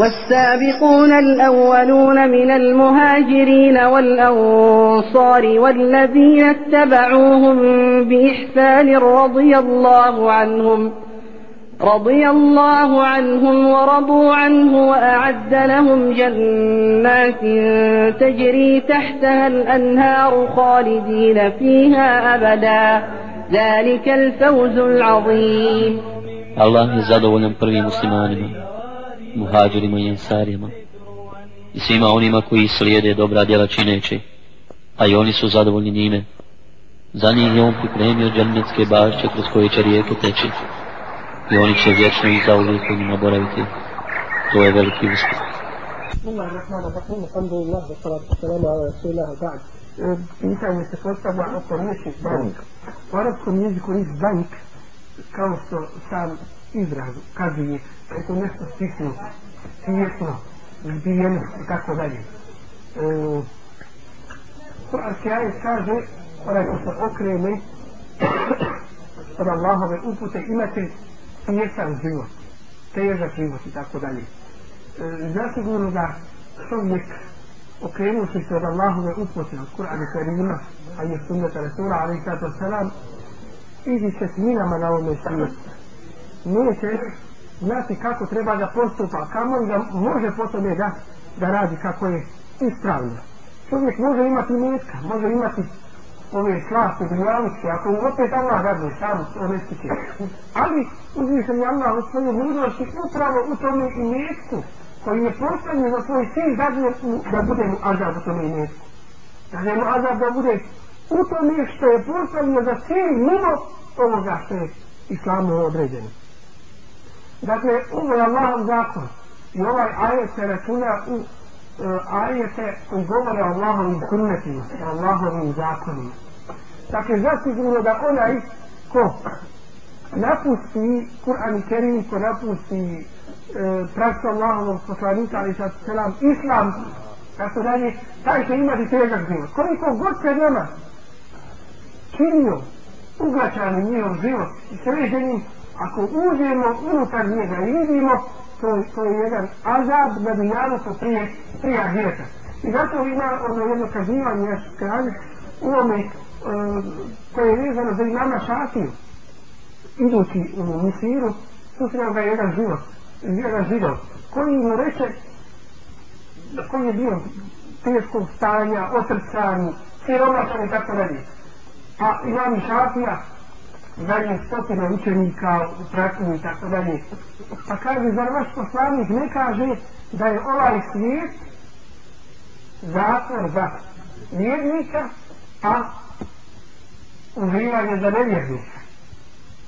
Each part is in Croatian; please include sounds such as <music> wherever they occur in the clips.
والسابقون الأولون من المهاجرين والأنصار والذين اتبعوهم بإحسان رضي الله عنهم رضي الله عنهم ورضوا عنه وأعد لهم جنات تجري تحتها الأنهار خالدين فيها أبدا. ذلك الفوز العظيم. je zadovoljan prvim muslimanima, muhađirima i ansarijama i svima onima koji slijede dobra djela čineći, a i oni su zadovoljni njime. Za njih je on pripremio džennetske bašće kroz koje će rijeke teći i oni će vječno i zauvijek u njima boraviti. To je veliki uspjeh. Wa. Pitanje se postavlja oko riječi bank. U arabskom jeziku riječ bank, kao što sam izraz kazuje, da je to nešto stisno, tijesno, zbijeno i tako dalje. Kur'anski ajet kaže, onaj ko se okrene od Allahove upute, imate tijesan život, težak život i tako dalje. Zasigurno da čovjek okrenuši se od Allahove upute, od Kur'ana Karima, a je sunnata Rasula, ali i sato salam, izi će sminama na ovome svijetu. Neće znati kako treba da postupa, kamo da može potom je da, da radi kako je ispravno. Čovjek može imati metka, može imati ove slasti, dunjaličke, ako mu opet Allah dadne, sam to ne stiče. Ali uzvišen je Allah u svoju mudrosti upravo u tome i metku, koji je postavljen za svoj cilj dadne da bude mu azab u tome i metku. Da mu azab da bude u tome što je postavljeno za cilj mimo ovoga što je islamu određeno. Dakle, ovo je Allahov zakon i ovaj ajet se računa u uh, ajete koji govore o Allahovim sunnetima, o Allahovim zakonima. Dakle, zasigurno da onaj ko napusti Kur'an i Kerim, ko napusti e, praksu Allahovog poslanika, ali sad selam, islam, tako dalje, taj će imati težak život. Koliko god se nama činio uglačanim njihov život i sređenim, ako uđemo unutar njega i vidimo, to, to je jedan azab da bi to prije, prije ahireta. I zato ima ono jedno kazivanje, ja ću kažem, u ome e, koje je vezano za imama Šafiju, idući u Misiru, susreo ga jedan život, jedan židov, koji mu reče, koji je bio teškog stanja, otrcan, siromašan i tako dalje. A imam Šafija, dalje stotine učenika u pratnju i tako dalje. Pa kaže, zar vaš poslanik ne kaže da je ovaj svijet zatvor za vjernika, a uživanje za nevjernika.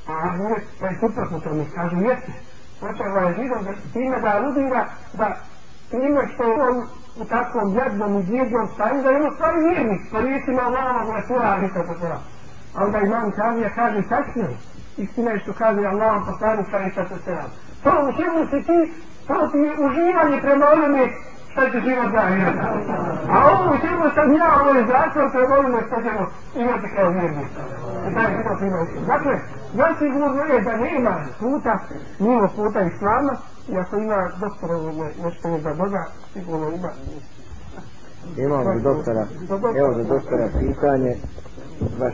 A ne, pa je suprotno mi kažu, jeste. Počeo ovaj da time da aludira da time što on u takvom jadnom i bjednom stanju da je ono stvari vjernik, pa riječima Allahom Rasula, ali tako to a onda imam Kavija kaže tačno istina je što kaže Allah poslanik sa isa sa selam to u čemu si ti? To ti je uživanje prema onome šta će život zahirati a ovo u čemu sam ja ovo je zakon prema onome šta ćemo imati kao vjerni i taj život ima dakle zasigurno je da nema puta mimo puta Islama i ako ima doktora nešto je za Boga sigurno ima. Imamo doktora, evo za doktora pitanje,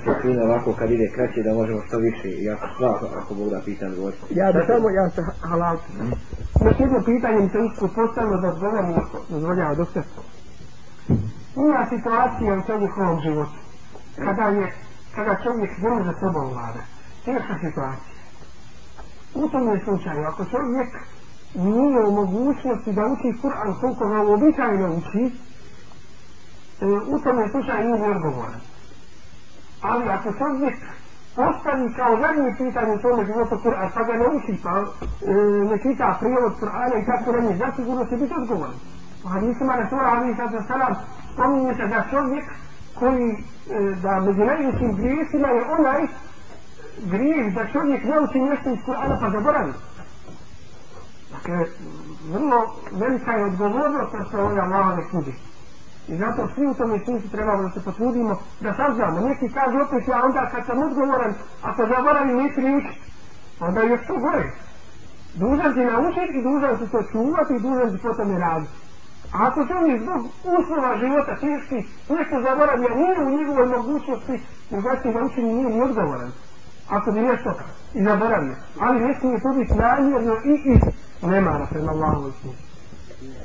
je fino ovako kad ide kraće da možemo što više i ako sva ako Bog da pitan govoriti. Ja bi samo, ja se halal. Još jedno pitanje mi se usko postavilo da odgovorim dozvoljava doktor. Ima situacija u čovjekovom životu kada je, kada čovjek ne može sobom vlada. Teška situacija. U tom je slučaju, ako čovjek nije u mogućnosti da uči Kur'an koliko ga uobičajno uči, u tom je slučaju nije odgovoran ali ako čovjek postavi kao zadnje pitanje u svome životu Kur'an, pa ga ne uči, pa e, ne čita prijevod Kur'ana i tako da nije, zasigurno će biti odgovoran. Pa hadisima Rasula Ali sada salam spominje se da čovjek koji, e, da među najvećim grijesima je onaj grijeh da čovjek ne uči nešto iz Kur'ana pa zaboravi. Dakle, vrlo velika je odgovornost što ove Allahove knjige. I zato svi u tome smislu trebamo da se potrudimo da saznamo. Neki kažu opet ja onda kad sam odgovoran, ako zaboravim ni učiti. Onda je to gore. Dužan si naučiti i dužan si to čuvati i dužan si potom je raditi. A ako čovjek zbog uslova života teški nešto zaboravlja, nije u njegovoj mogućnosti, drugačije da učini nije ni odgovoran. Ako bi nešto i zaboravio. Ali ne smije to biti namjerno i iz nemara prema Allahu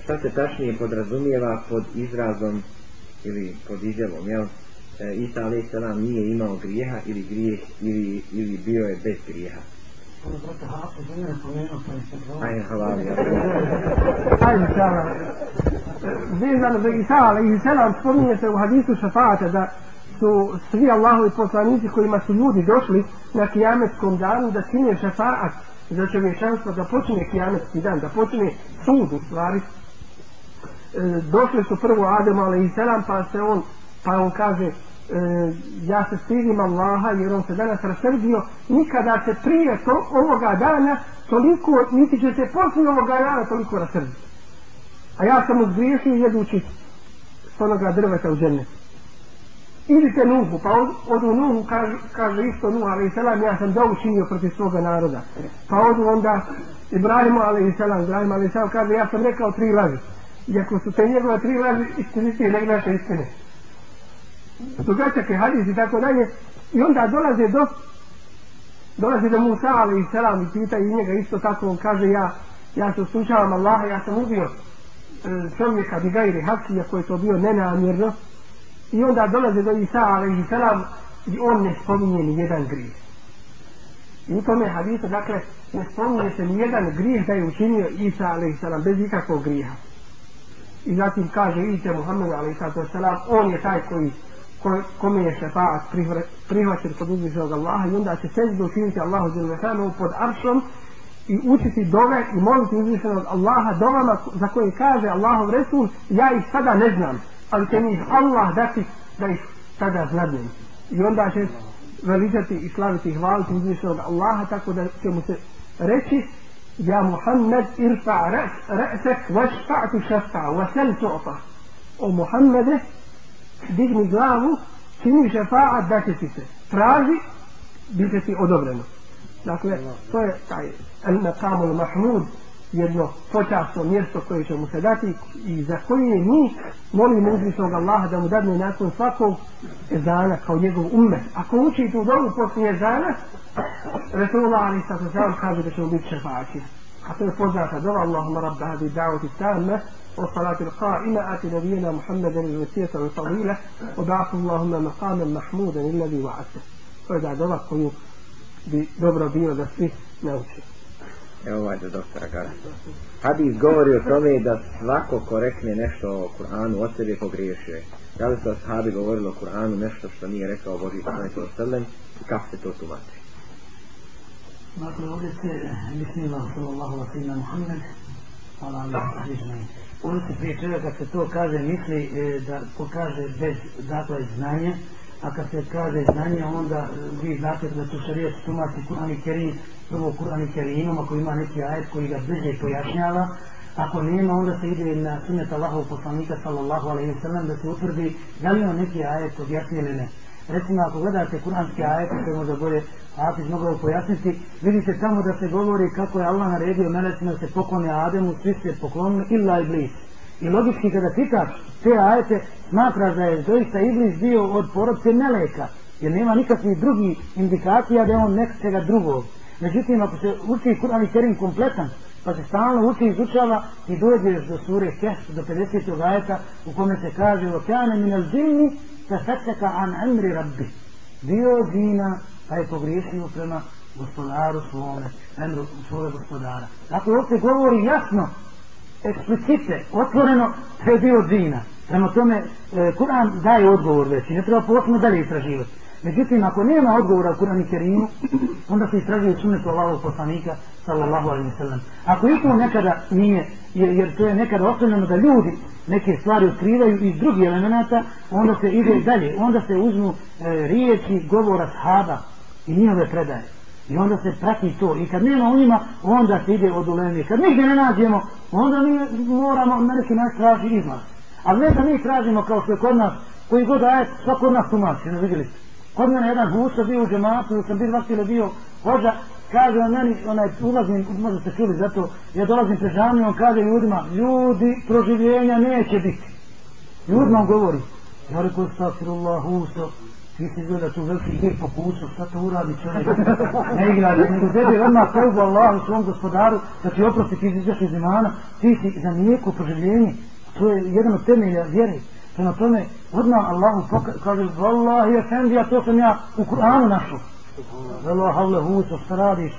Šta se tačnije podrazumijeva pod izrazom ili pod izjavom, jel? E, Isa salam nije imao grijeha ili grijeh ili, ili bio je bez grijeha. Ajde, hvala. Ajde, hvala. Vezano za Isa salam spominje se u hadisu šafata da su svi Allahovi poslanici kojima su ljudi došli na kijametskom danu da čine za čovječanstvo, da počne kijametski dan, da počne sud u stvari. E, došli su prvo Adem a.s. pa se on, pa on kaže e, ja se stidim Allaha jer on se danas rasrdio nikada se prije to, ovoga dana toliko, niti će se poslije ovoga dana toliko rasrditi. A ja sam uzgriješio jedući s onoga drveta u džennetu idite Nuhu, pa od, odu Nuhu, kaže, kaže isto Nuhu, ali selam, ja sam da učinio protiv svoga naroda. Pa odu onda Ibrahimu, ali selam, Ibrahim, ali selam, kaže, ja sam rekao tri laži. Iako su te njegove tri laži istinitije nek naše istine. Dugačak je hadis i tako dalje. I onda dolaze do dolaze do Musa, ali selam, i pita i njega isto tako, on kaže, ja, ja se uslučavam Allaha, ja sam ubio e, čovjeka Bigajri Hafsi, ako je to bio nenamjerno, i onda dolaze do Isa salam i on ne spominje ni jedan grijeh. I u tome hadisu, dakle, ne spominje se ni jedan grijeh da je učinio Isa salam bez ikakvog grijeha. I zatim kaže Ise Muhammed salam, on je taj koji ko, kome je šefaat prihvaćen kod uzvišenog Allaha i onda će seždu učiniti Allahu Đelešanu pod aršom i učiti dove i moliti uzvišenog Allaha dovama za koje kaže Allahov Resul ja ih sada ne znam ali Allah dati da ih tada znadnem. I onda će veličati i slaviti i hvaliti uzvišenog Allaha tako da će mu se reći Ja Muhammed irfa re'sek vašfa'tu šafa vasel tu'ta. O Muhammede digni glavu čini šefa'at da će ti se traži bit će ti odobreno. Dakle, to je taj el-maqamul mahmud jedno počasno mjesto koje će mu se dati i za koje mi molimo uzvišnog Allaha da mu dadne nakon svakog ezana kao njegov umet. Ako uči tu dobu poslije ezana, Resulullah ali sa sam kaže da će mu biti šefači. A to je poznata dova Allahuma rabba hadi da'vati tamma والصلاة القائمة آت نبينا محمدا الوسيلة والفضيلة وبعث اللهم مقاما محمودا الذي وعدته. وإذا دوا koju bi dobro bilo da svi naučimo. Evo ovaj za doktora Gara. Hadis govori o tome da svako ko rekne nešto o Kur'anu od sebe pogriješio je. Da li su ashabi govorili o Kur'anu nešto što nije rekao Boži poslanik sallam i kako se to tumači? Dakle, ovdje se, bismillah, sallallahu wa sallam, Muhammed, hvala se prije čega kad se to kaže, misli e, da pokaže bez dakle znanja, a kad se kaže znanje, onda vi znate da su šarijet tumači Kur'an i Kerim, prvo Kur'an i Kerimom, ako ima neki ajet koji ga bliže pojašnjava, ako nema, onda se ide na sunet Allahov poslanika, sallallahu alaihi sallam, da se utvrdi da li on neki ajet objasnije ili ne. Recimo, ako gledate kuranske ajete, koje možda bolje Hafiz mogao pojasniti, vidite tamo da se govori kako je Allah naredio melecima se poklone Ademu, svi se poklonili, illa iblis. I logički kada čitaš te ajete, smatraš da je doista iblis bio od porodce meleka, jer nema nikakvih drugih indikacija da je on nečega drugog. Međutim, ako se uči Kur'an Kerim kompletan, pa se stalno uči i izučava i dođeš do sure Kehf, do 50. ajeta u kome se kaže Okane min al džinni se feteka an emri rabbi. Dio džina, pa je pogriješio prema gospodaru svome, emru svoje gospodara. Dakle, ovdje govori jasno eksplicite, otvoreno, je bio džina. Prema tome, e, Kur'an daje odgovor već i ne treba posebno dalje istraživati. Međutim, ako nema odgovora u Kur'an i Kerimu, onda se istražuje sunetu Allahog poslanika, sallallahu alaihi sallam. Ako i to nekada nije, jer, jer to je nekada ostavljeno da ljudi neke stvari otkrivaju iz drugih elemenata, onda se ide dalje. Onda se uzmu e, riječi govora sahaba i njihove predaje. I onda se prati to. I kad nema u njima, onda se ide od ulemi. Kad nigdje ne nađemo, onda mi moramo na neki način traži izlaz. Ali ne da mi tražimo kao što je kod nas, koji god ajet, svako od nas tumači, ne vidjeli ste. Kod mene jedan guša bio u džematu, sam bio vakile bio hođa, kaže on meni, onaj, ulazim, možda ste čuli zato, ja dolazim pred džamiju, on kaže ljudima, ljudi, proživljenja neće biti. Ljudima on govori, ja rekao, stakfirullah, usto, ti si izgleda tu veliki gir po kuću, šta to uradi čovjek? <laughs> Ne igra, nego tebi odmah teubu Allahu svom gospodaru, da ti oprosti ti iz imana, ti si za nijeko proživljenje, to je jedan od temelja vjere. Prema tome, odmah Allahu kaže, Wallahi, efendija, to sam ja u Kur'anu našao. Velo havle huso, šta radiš?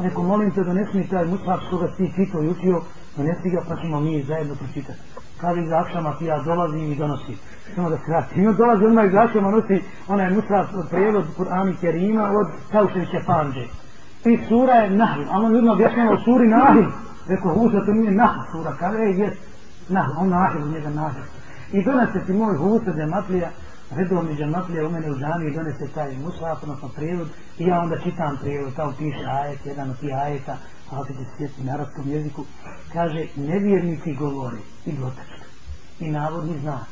Neko, molim te, donesi mi taj mushaf što ga si ti čitao i učio, donesi ga pa ćemo mi zajedno pročitati. Kaže iz akšama ti ja dolazim i donosim. Samo da skratim. I on dolazi odmah iz akšama, nosi onaj mushaf od prijevod Kur'ani Kerima od Kauševića Panđe. I sura je Nahl, a on ljudima objašnjava suri Nahl. Rekao, huso, to nije Nahl sura. Kaže, ej, jes, Nahl, on Nahl, u njega Nahl. I donese ti moj huso, džematlija, redovni džematlija u mene u džami i donese taj mushaf, odnosno prijevod, i ja onda čitam prijevod, tamo piše ajet, jedan od tih ajeta, a ti će sjeti na arabskom jeziku, kaže, nevjernici govore i blotačka, i navodni znak,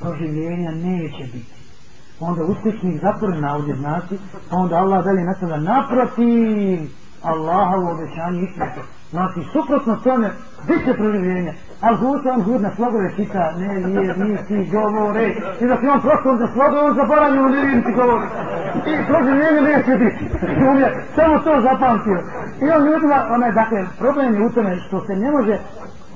proživljenja neće biti. Onda uspješni zatvoren navodni znaci, pa onda Allah dalje nastavlja naprotiv Allahovo obećanje istinite. Znači, suprotno tome, bit će proživljenja. Ali Husa on hud slogove čita, ne vjernici govore. I dok je on prosto za slogove, on zaboravio ne vjernici govore. I proživljenje neće biti. I on je samo to zapamtio. I on ljudima, onaj, dakle, problem je u tome što se ne može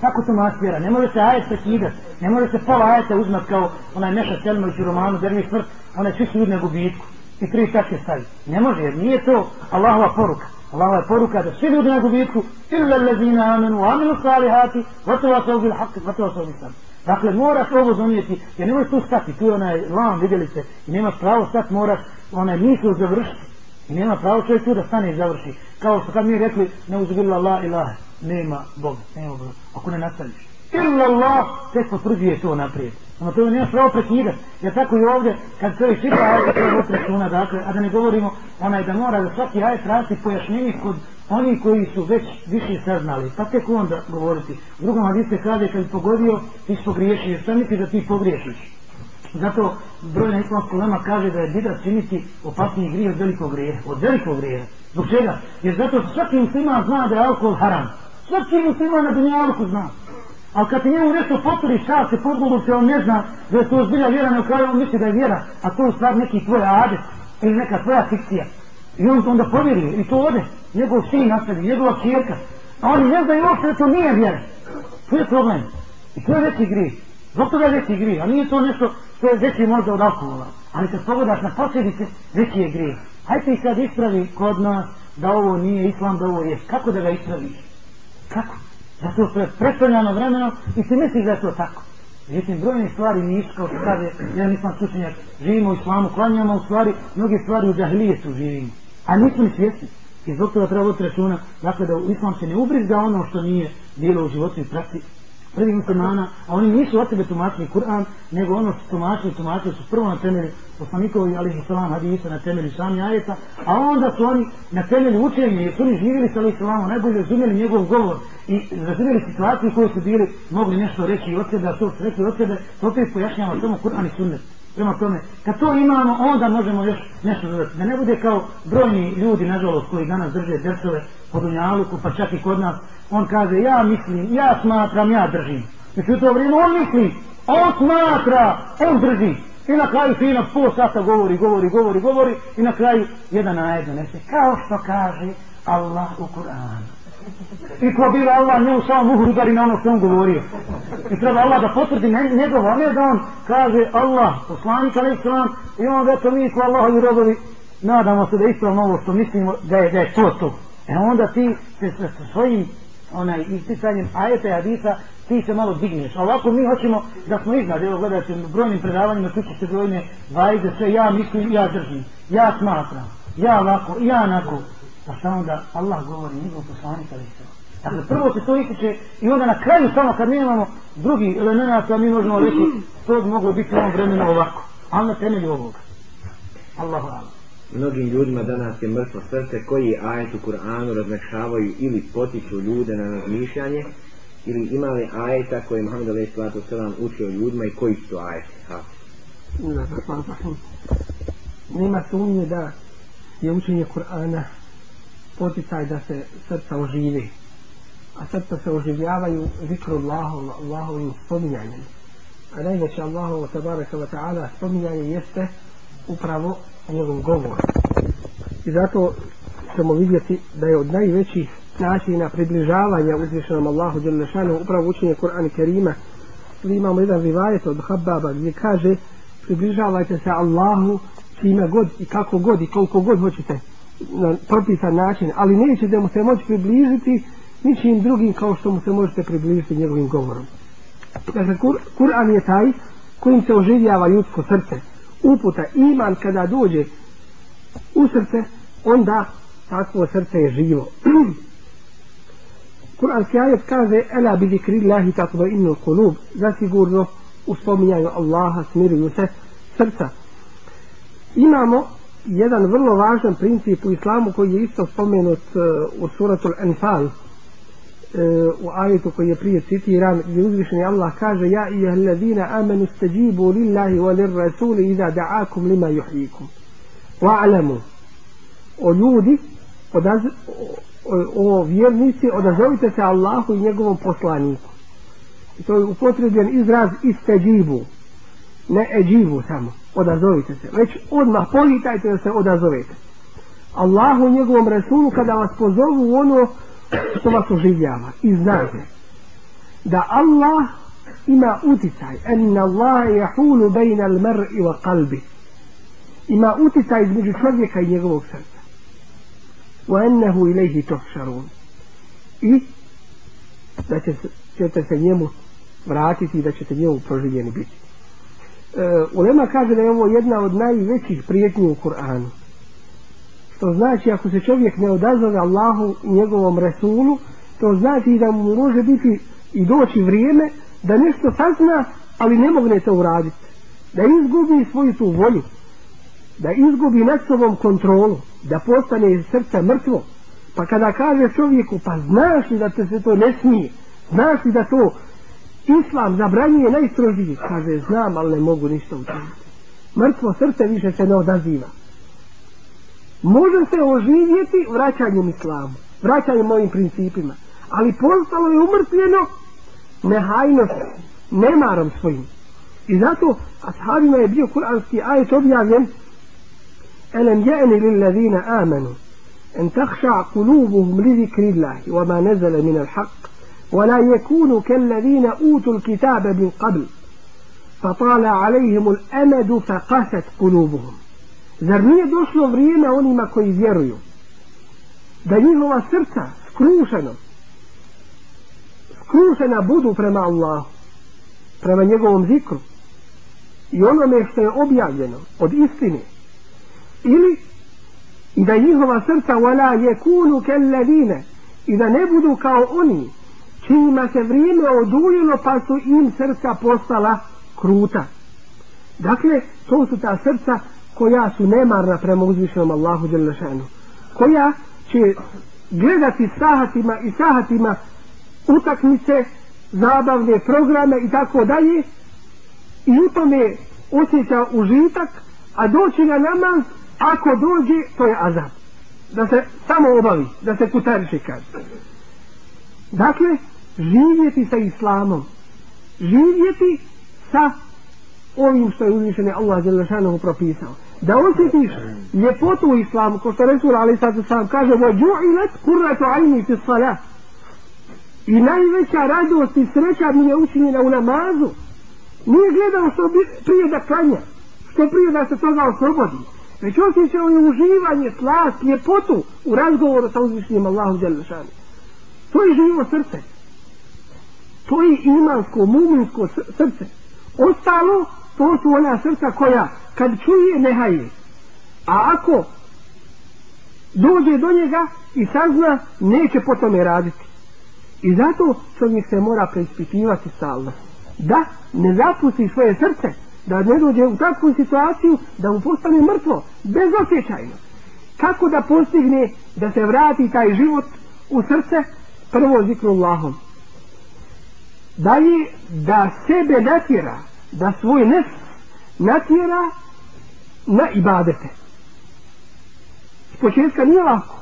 kako to maskira, ne može se ajet prekidati, ne može se pola ajeta uzmat kao onaj Meša Selmović u romanu Dervi smrt, onaj svi su ljudi na gubitku i tri tačke stavi. Ne može, jer nije to Allahova poruka. Allahova je poruka da svi ljudi na gubitku, illa allazina amenu, amenu salihati, gotova se bil haq, gotova se bil sam. Dakle, moraš ovo donijeti, jer ne tu stati, tu je onaj lam, vidjeli ste, i nemaš pravo stati, moraš onaj misl završiti. I nema pravo čovjek tu da stane i završi. Kao što kad mi rekli, ne uzbila la ilaha, nema Boga, nema Boga, ako ne nastaviš. Illa Allah, tek potvrđuje to naprijed. Ono to nemaš pravo prekidati. Jer tako i ovdje, kad čovjek čita ajde, to je računa, dakle, a da ne govorimo onaj da mora da svaki ajet tražiti pojašnjenje kod oni koji su već više saznali, pa tek onda govoriti. U drugom hadiste kaže, kad pogodio, ti si pogriješio, šta misli da ti pogriješiš? Zato brojna islamska lema kaže da je bidat činiti opasniji grije od velikog grijeha. Od velikog grijeha. Zbog čega? Jer zato svaki musliman zna da je alkohol haram. Svaki musliman na dunjalku zna. Ali kad ti njemu nešto potvori čas se podgledu se on ne zna da je to zbilja vjera, ne kraju on misli da je vjera, a to je u stvari neki tvoj adet ili neka tvoja fikcija. I on onda povjeruje i to ode. Njegov sin nastavi, njegova čirka. A oni ne znaju uopšte da to nije vjera. To je problem. I to je veći grih. Zbog toga je veći grih, a nije to nešto što je veći možda od alkohola. Ali kad pogledaš na posljedice, veći je grih. Hajde ih sad ispravi kod nas da ovo nije islam, da ovo je. Kako da ga ispraviš? Kako? Što je predstavljano vremeno i ti misliš da je to tako. Međutim, brojne stvari nisu, kao što kaže, ja nisam slučenjak, živimo u islamu, klanjamo, u stvari, mnoge stvari u džahilijetu živimo. A nismo ni svjesni. I zbog toga treba voditi računa, dakle da u islam se ne ubrizga ono što nije bilo u životu i praksi prvi muslimana, a oni nisu od sebe tumačili Kur'an, nego ono što tumačili, tumačili su prvo na temelju poslanikovi, ali i salam hadisa na temelju sami ajeta, a onda su oni na temelju učenja, jer su oni živjeli sa ali salamom, najbolje razumjeli njegov govor i razumjeli situaciju u kojoj su bili, mogli nešto reći od sebe, a to su rekli od sebe, to opet pojašnjava samo Kur'an i sunnet. Prema tome, kad to imamo, onda možemo još nešto dodati. Da ne bude kao brojni ljudi, nažalost, koji danas drže dersove po Dunjaluku, pa čak i kod nas, on kaže, ja mislim, ja smatram, ja držim. Znači u to vrijeme on misli, on smatra, on drži. I na kraju fino pol sata govori, govori, govori, govori i na kraju jedan ajed donese. Kao što kaže Allah u Kur'anu. I ko bila Allah njemu samo muhu udari na ono što on govorio. I treba Allah da potvrdi njegov, a ne da on kaže Allah, poslanik alaih sallam, i on eto mi ko Allahovi robovi, nadamo se da ispravno ovo što mislimo da je, da je to to. E onda ti se sa svojim onaj isticanjem ajeta i hadisa ti se malo digneš. A ovako mi hoćemo da smo iznad, evo gledajte, u brojnim predavanjima čući se brojne vajde, sve ja mislim, ja držim, ja smatram, ja ovako, ja onako. Pa šta onda Allah govori, njegov poslanik ali se. Dakle, prvo se to ističe i onda na kraju samo kad mi imamo drugi elemenata mi možemo reći to bi moglo biti u ovom vremenu ovako. Ali na temelju ovoga. Allahu Allah. Mnogim ljudima danas je mrtvo srce koji ajet u Kur'anu razmešavaju ili potiču ljude na razmišljanje ili imali ajeta koje je Muhammed alaih sallatu sallam učio ljudima i koji su ajeti? Ha. Nema sumnje da je učenje Kur'ana poticaj da se srca oživi. A srca se oživljavaju zikru Allahu, Allahovim spominjanjem. A najveće Allahovo tabaraka wa ta'ala spominjanje jeste upravo njegov govor. I zato ćemo vidjeti da je od najvećih načina približavanja uzvišenom Allahu Đelešanu upravo učenje Kur'ana Kerima. Mi imamo jedan rivajet od Hababa gdje kaže približavajte se Allahu čime god i kako god i koliko god hoćete na propisan način, ali nećete mu se moći približiti ničim drugim kao što mu se možete približiti njegovim govorom. Dakle, Kur, Kur'an je taj kojim se oživljava ljudsko srce. Uputa, iman kada dođe u srce, onda takvo srce je živo. <clears throat> Kur'anski ajet kaže Ela bi zikri Allahi tatva innu kulub zasigurno u spominjanju Allaha smiruju se srca. Imamo jedan vrlo važan princip u islamu koji je isto spomenut uh, u suratul Anfal uh, u ajetu koji je prije citiran gdje uzvišeni Allah kaže Ja i ahledina amenu stajibu lillahi wa lir rasuli iza da'akum lima juhikum wa'alamu o ljudi odaz, o, o vjernici odazovite se Allahu i njegovom poslaniku. I to je upotrebljen izraz istajibu ne eđivu samo odazovite se. Već odmah politajte da se odazovete. Allahu i njegovom Rasulu kada vas pozovu ono što vas oživljava. I znate da Allah ima uticaj. Enna Allah jahulu bejna al mar'i wa qalbi. Ima uticaj između čovjeka i njegovog srca. Wa ennehu ilaihi tuhšarun i da će, ćete se njemu vratiti i da ćete njemu proživljeni biti Ulema kaže da je ovo jedna od najvećih prijetnji u Kur'anu. To znači ako se čovjek ne odazove Allahu i njegovom Resulu, to znači da mu može biti i doći vrijeme da nešto sazna, ali ne mogne to uraditi. Da izgubi svoju tu volju. Da izgubi nad sobom kontrolu. Da postane iz srca mrtvo. Pa kada kaže čovjeku, pa znaš li da te se to ne smije? Znaš li da to Islam zabranjuje najstrožiji. Kaže, znam, ali ne mogu ništa učiniti. Mrtvo srce više se ne odaziva. Može se oživjeti vraćanjem islamu, vraćanjem mojim principima. Ali postalo je umrtvljeno nehajnost, nemarom svojim. I zato ashabima je bio kuranski ajet objavljen Elem je'ni lillazina amanu en takša kulubuhum li zikrillahi wa ma nezale min al haqq ولا يكونوا كالذين أوتوا الكتاب من قبل فطال عليهم الأمد فقست قلوبهم Zar nije došlo vrijeme onima koji vjeruju da njihova srca skrušeno skrušena budu prema Allahu prema njegovom zikru i onome što je objavljeno od istine ili i da njihova srca wala yekunu kelladine i da ne budu kao oni čijima se vrijeme oduljilo pa su im srca postala kruta. Dakle, to su ta srca koja su nemarna prema uzvišenom Allahu Đelešanu. Koja će gledati sahatima i sahatima utakmice, zabavne programe i tako dalje i u tome osjeća užitak, a doći na namaz, ako dođe, to je azab. Da se samo obavi, da se kutariše kaže. Dakle, živjeti sa islamom. Živjeti sa ovim što je uzvišene Allah Đelešanohu propisao. Da osjetiš ljepotu u islamu ko što Resul Ali sad sam kaže vođu'ilet kurratu ajni fi salat i najveća radost i sreća mi je učinjena u namazu. Nije gledao što prije da klanja što prije da se toga oslobodi već osjećao je uživanje, slast, ljepotu u razgovoru sa uzvišenim Allahom to je živo srce to je imansko, muminsko srce. Ostalo, to su ona srca koja kad čuje ne haje. A ako dođe do njega i sazna, neće po tome raditi. I zato čovjek se mora preispitivati stalno. Da ne zapusti svoje srce, da ne dođe u takvu situaciju da mu postane mrtvo, bezosjećajno. Kako da postigne da se vrati taj život u srce? Prvo zikru Allahom dalje da sebe natjera da svoj nef natjera na ibadete s početka nije lako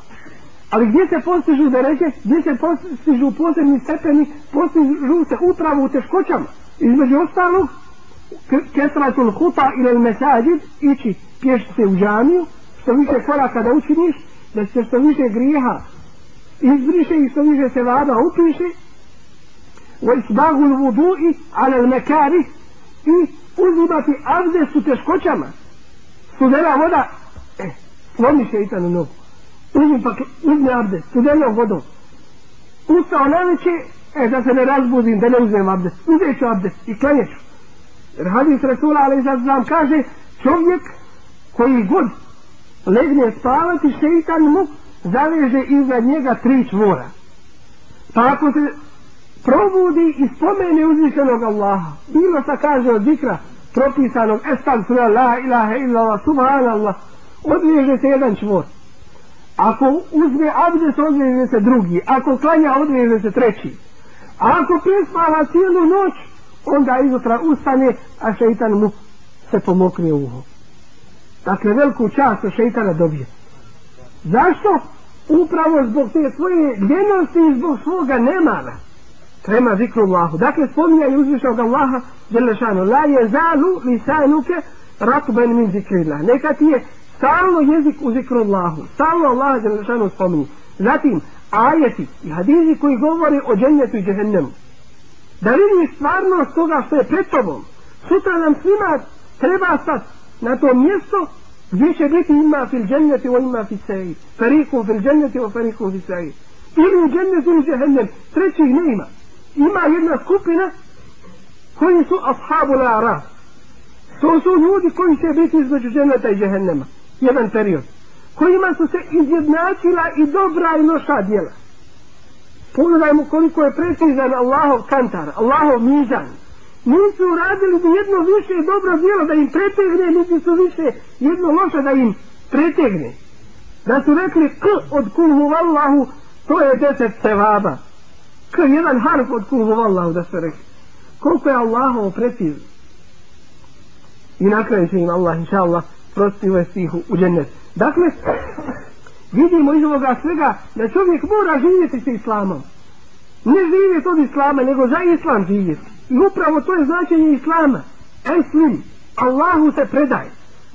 Ali gdje se postižu dereke, gdje se postižu posebni stepeni, postižu se upravo u teškoćama. Između ostalog, kesratul huta ili mesađid, ići pješiti u džamiju, što više koraka da učiniš, da se što više grijeha izbriše i što više se vada upiše, u isbagul vudu'i ala mekari i uzimati avdes u teškoćama. Studena voda, e, slomi šeitan u nogu. Uzmi pa, uzmi avdes, studenom vodom. Ustao najveće, e, da se ne razbudim, da ne uzmem avdes. Uzet ću avdes i klanjeću. Jer hadis Rasula, ali sad znam, kaže, čovjek koji god legne spavati, šeitan mu zaveže iza njega tri čvora. Pa ako se probudi i spomene uzvišenog Allaha, bilo sa kaže od zikra propisanog estagfira la ilaha illallah subhanallah, odveže se jedan čvor. Ako uzme abdes, odveže se drugi. Ako klanja, odveže se treći. A ako prespava cijelu noć, onda izutra ustane, a šeitan mu se pomokne uho. Dakle, veliku čast šeitana dobije. Zašto? Upravo zbog te svoje ljenosti i zbog svoga nemana. Prema zikru Allahu. Dakle, spominja i uzvišnog Allaha, Đelešanu, la je zalu lisanuke ratben min zikrillah. Neka ti je stalno jezik u zikru Allahu. Stalno Allah Đelešanu spominje. Zatim, ajeti i hadizi koji govori o džennetu i džehennemu. Da vidiš stvarnost toga što je pred tobom. Sutra nam svima treba stati na to mjesto gdje će biti ima fil dženneti o ima fil seji. Farikum fil dženneti o farikum fil seji. Ili u džennetu ili džehennem. Trećih ne ima. Ima jedna skupina koji su ashabu lara. To su ljudi koji će biti između dženneta i džehennema. Jedan period. Kojima su se izjednačila i dobra i loša djela. Pogledajmo koliko je precizan Allahov kantar, Allahov mizan nisu uradili ni jedno više dobro djelo da im pretegne, niti su više jedno loše da im pretegne. Da su rekli k od kulhu vallahu, to je deset sevaba. K jedan harf od kulhu vallahu da su rekli. Koliko je Allahovo precizno. I na kraju će im Allah, inša Allah, prosti ove stihu u džennet. Dakle, vidimo iz ovoga svega da čovjek mora živjeti sa islamom. Ne živjeti od islama, nego za islam živjeti. I upravo to je značenje islama. Eslim, Allahu se predaj.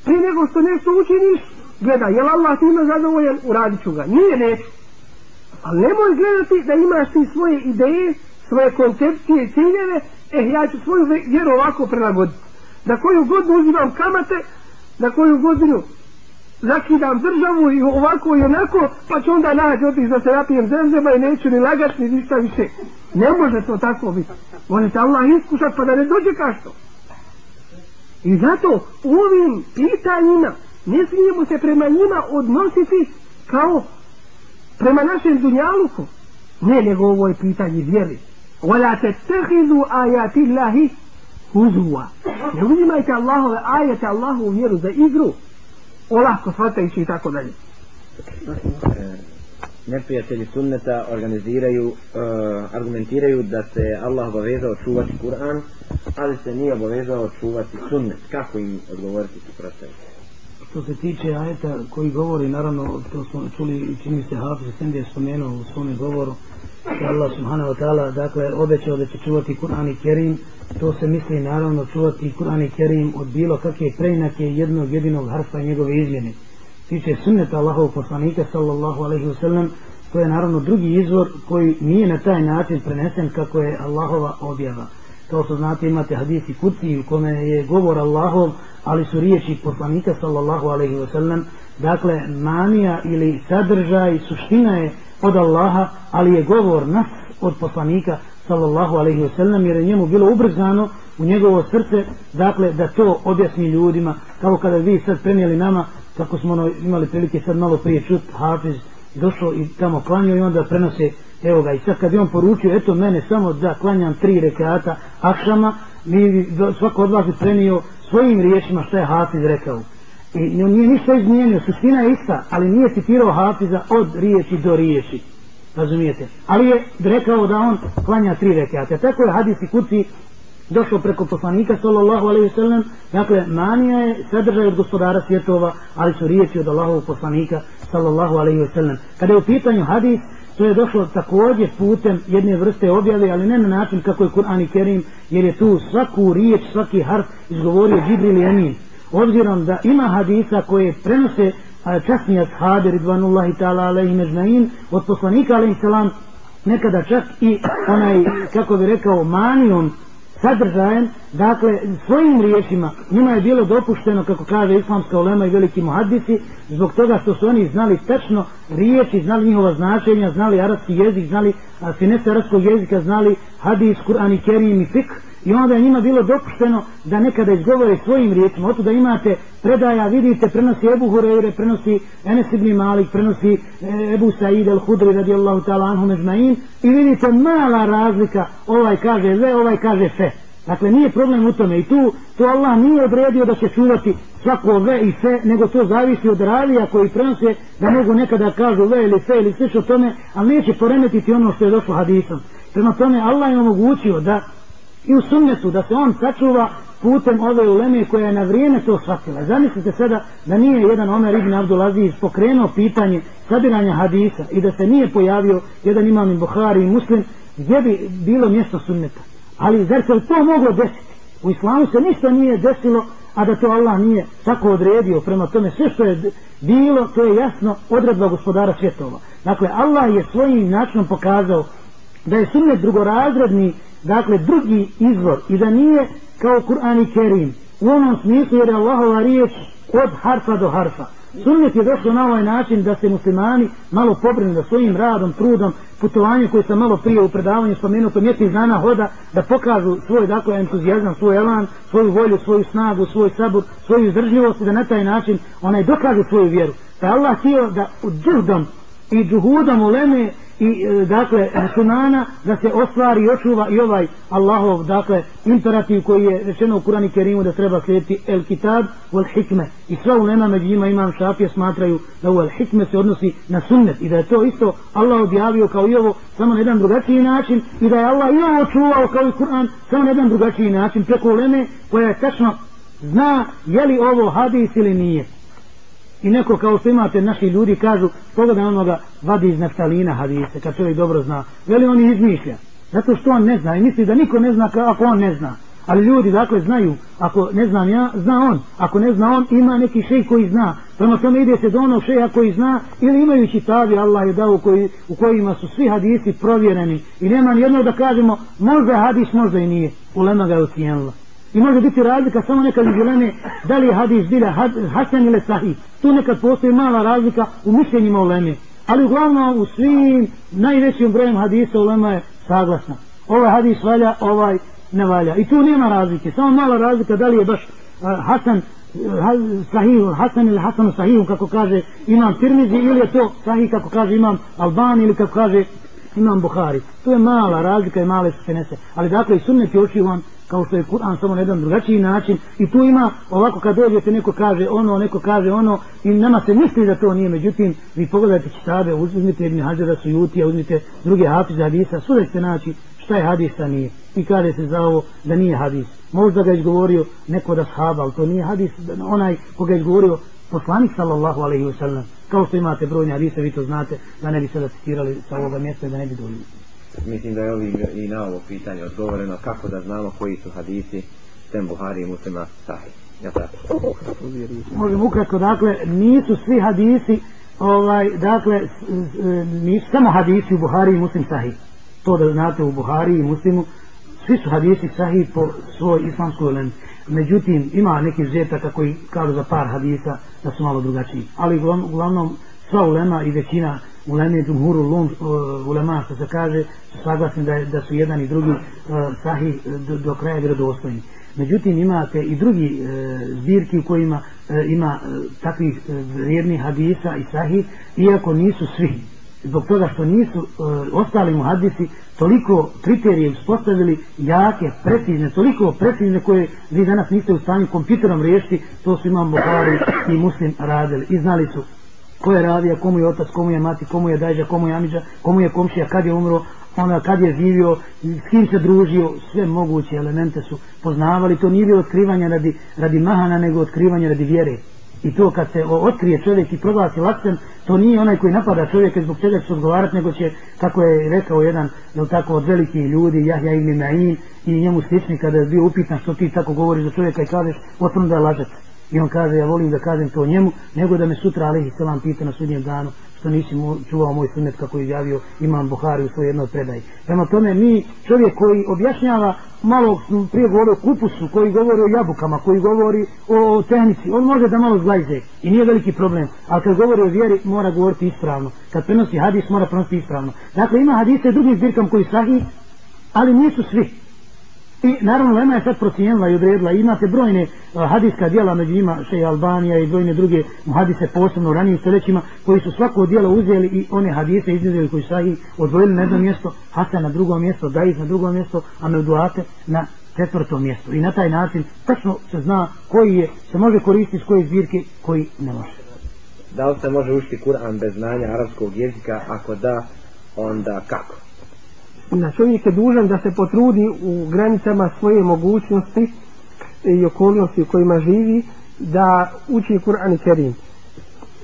Prije nego što nešto učiniš, gledaj, jel Allah ti ima zadovoljan, uradit ću ga. Nije neću. Ali nemoj gledati da imaš ti svoje ideje, svoje koncepcije i ciljeve, eh, ja ću svoju vjeru ovako prilagoditi. Da koju godinu uzimam kamate, da koju godinu zakidam državu i ovako i onako, pa ću onda naći otići da se napijem zemzema i neću ni lagati ni ništa više. Ne može to tako biti. Možete Allah iskušati pa da ne dođe kašto. I zato u ovim pitanjima ne smijemo se prema njima odnositi kao prema našem dunjaluku. Ne, nego ovo je pitanje vjeri. Wala tettehidu ajati Allahi. Ne uzimajte Allahove ajete Allahu vjeru za igru. Olako shvatajući i tako dalje. neprijatelji sunneta organiziraju, uh, argumentiraju da se Allah obavezao čuvati Kur'an, ali se nije obavezao čuvati sunnet. Kako im odgovoriti suprotstaviti? Što se tiče ajeta koji govori, naravno, to smo čuli, čini se Hafiz Sendi je spomenuo u svome govoru, da Allah subhanahu wa ta'ala, dakle, obećao da će čuvati Kur'an i Kerim, to se misli naravno čuvati Kur'an i Kerim od bilo kakve preinake jednog jedinog harfa i njegove izmjene. Tiče sunneta Allahov poslanika sallallahu alaihi wasallam to je naravno drugi izvor koji nije na taj način prenesen kako je Allahova objava. Kao što znate imate hadisi kuci u kome je govor Allahov ali su riječi poslanika sallallahu alaihi wasallam dakle manija ili sadržaj suština je od Allaha ali je govor nas od poslanika sallallahu alaihi wasallam jer je njemu bilo ubrzano u njegovo srce dakle da to objasni ljudima kao kada vi sad prenijeli nama kako smo ono, imali prilike sad malo prije čut Hafiz došao i tamo klanio i onda prenose evo ga i sad kad je on poručio eto mene samo da klanjam tri rekata akšama mi svako od vas je prenio svojim riječima što je Hafiz rekao. I on nije ništa izmijenio. Suština je ista ali nije citirao Hafiza od riječi do riječi. Razumijete? Ali je rekao da on klanja tri rekata. Tako je hadis i kuci došao preko poslanika sallallahu alejhi ve sellem dakle manija je sadržaj od gospodara svjetova ali su riječi od Allahovog poslanika sallallahu alaihi sallam. Kada je u pitanju hadis, to je došlo također putem jedne vrste objave, ali ne na način kako je Kur'an i Kerim, jer je tu svaku riječ, svaki harf izgovorio Džibril Emin. Obzirom da ima hadisa koje prenose časni ashabi ridvanullahi ta'ala alaihi mežmain od poslanika alaihi salam nekada čak i onaj kako bi rekao manijom sadržajem, dakle svojim riječima njima je bilo dopušteno kako kaže islamska ulema i veliki muhadisi zbog toga što su oni znali tačno riječi, znali njihova značenja, znali arapski jezik, znali finese arapskog jezika, znali hadis, Kur'an i Kerim i fik i onda je njima bilo dopušteno da nekada izgovore svojim riječima. Oto da imate predaja, vidite, prenosi Ebu Hureyre, prenosi Enes ibn Malik, prenosi e, Ebu Said al-Hudri radijallahu ta'ala anhu mežmain i vidite mala razlika, ovaj kaže ve, ovaj kaže fe. Dakle, nije problem u tome i tu, to Allah nije odredio da će čuvati svako ve i fe, nego to zavisi od ravija koji prenose da mogu nekada kažu ve ili fe ili slično tome, ali neće poremetiti ono što je došlo hadisom. Prema tome, Allah je omogućio da i u sunnetu da se on sačuva putem ove uleme koja je na vrijeme to shvatila. Zamislite sada da nije jedan Omer ibn Abdulaziz pokrenuo pitanje sabiranja hadisa i da se nije pojavio jedan imam i Buhari i Muslim gdje bi bilo mjesto sunneta. Ali zar se to moglo desiti? U islamu se ništa nije desilo a da to Allah nije tako odredio prema tome sve što je bilo to je jasno odredba gospodara svjetova. Dakle Allah je svojim načinom pokazao da je sunnet drugorazredni dakle drugi izvor i da nije kao Kur'an i Kerim u onom smislu jer je Allahova riječ od harfa do harfa sunnet je došlo na ovaj način da se muslimani malo pobrinu da svojim radom, trudom, putovanjem koji sam malo prije u predavanju spomenuo to mjesec dana hoda da pokažu svoj dakle entuzijazam, svoj elan, svoju volju, svoju snagu, svoj sabur, svoju izdržljivost i da na taj način onaj dokaže svoju vjeru. Pa Allah htio da u džuhdom i džuhudom uleme i e, dakle sunana da se ostvari i očuva i ovaj Allahov dakle imperativ koji je rečeno u Kurani Kerimu da treba slijediti el kitab wal hikme. I sva ulema među njima imam šafije smatraju da u el hikme se odnosi na sunnet i da je to isto Allah objavio kao i ovo samo na jedan drugačiji način i da je Allah i ovo čuvao kao i Kur'an samo na jedan drugačiji način preko uleme koja je tačno zna je li ovo hadis ili nije i neko kao što imate naši ljudi kažu pogledaj onoga vadi iz naftalina hadise kad čovjek dobro zna. Veli on izmišlja. Zato što on ne zna i misli da niko ne zna ako on ne zna. Ali ljudi dakle znaju. Ako ne znam ja zna on. Ako ne zna on ima neki šej koji zna. Prema tome ide se do onog šeja koji zna ili imajući tabi Allah je dao koji, u kojima su svi hadisi provjereni. I nema nijedno da kažemo možda hadis možda i nije. Ulema ga je ocijenila I može biti razlika samo nekad izjelene da li je hadis bilja hasan ili sahih. Tu nekad postoji mala razlika u mišljenjima uleme. Ali uglavnom u svim najvećim brojem hadisa ulema je saglasna. Ovaj hadis valja, ovaj ne valja. I tu nema razlike. Samo mala razlika da li je baš uh, hasan sahih, hasan ili hasan sahih kako kaže imam Tirmizi ili je to sahih kako kaže imam Albani ili kako kaže imam Buhari. To je mala razlika i male se nese. Ali dakle i sunnet je očivan kao što je Kur'an samo na jedan drugačiji način. I tu ima ovako kad dođete neko kaže ono, neko kaže ono i nama se misli da to nije, međutim vi pogledajte čitabe, uzmite Ibn Hađara Sujutija, uzmite druge hafize hadisa, sve ćete naći šta je hadis, nije. I kaže se za ovo da nije hadis. Možda ga izgovorio neko da shaba, ali to nije hadis. Onaj koga je izgovorio poslanik sallallahu alaihi wa sallam. Kao što imate brojne hadise, vi to znate da ne bi sada citirali sa ovoga mjesta da ne bi dovoljili mislim da je ovim i na ovo pitanje odgovoreno kako da znamo koji su hadisi tem Buhari i muslima sahi. Ja tako? Možem ukratko dakle nisu svi hadisi ovaj dakle nisu samo hadisi u Buhari i muslim sahi. To da znate u Buhari i muslimu svi su hadisi sahi po svoj islamskoj len međutim ima neki zetaka koji kažu za par hadisa da su malo drugačiji. Ali uglavnom sva ulema i većina uleme džumhuru lum uh, ulema što se kaže saglasni da, da su jedan i drugi uh, sahi do, do kraja vjerodostojni. Međutim imate i drugi uh, zbirki u kojima uh, ima takvih vrijednih hadisa i sahi iako nisu svi. Zbog toga što nisu uh, ostali mu hadisi toliko kriterije uspostavili jake, precizne, toliko precizne koje vi danas niste u stanju kompjuterom riješiti, to su imam Buhari i muslim radili i znali su ko je ravija, komu je otac, komu je mati, komu je dajđa, komu je amiđa, komu je komšija, kad je umro, ona kad je živio, s kim se družio, sve moguće elemente su poznavali, to nije bilo otkrivanje radi, radi mahana, nego otkrivanje radi vjere. I to kad se otkrije čovjek i proglasi lakcem, to nije onaj koji napada čovjeka zbog čega će odgovarati, nego će, kako je rekao jedan, jel tako, od velikih ljudi, Jahja ibn Ma'in i njemu slični, kada je bio upitan što ti tako govoriš za čovjeka i kažeš, otvrno da je. I on kaže, ja volim da kažem to njemu, nego da me sutra Alehi Selam pita na sudnjem danu što nisi mu, čuvao moj sunnet kako je javio imam Buhari u svojoj jednoj predaji. Prema tome mi, čovjek koji objašnjava malo prije govori o kupusu, koji govori o jabukama, koji govori o tehnici, on može da malo zglajze i nije veliki problem, ali kad govori o vjeri mora govoriti ispravno. Kad prenosi hadis mora prenositi ispravno. Dakle ima hadise drugim zbirkama koji sahih, ali nisu svi. I naravno Lema je sad procijenila i odredila. Imate brojne uh, hadijska dijela među njima Šeja Albanija i brojne druge hadise posebno u ranijim stoljećima koji su svako dijelo uzeli i one hadise izuzeli koji sahi odvojili na jedno mjesto, Hasan na drugo mjesto, Daiz na drugo mjesto, a Mevduate na četvrto mjesto. I na taj način tačno se zna koji je, se može koristiti s koje zbirke, koji ne može. Da li se može učiti Kur'an bez znanja arapskog jezika? Ako da, onda kako? Na čovjek je dužan da se potrudi u granicama svoje mogućnosti i okolnosti u kojima živi da uči Kur'an i Kerim.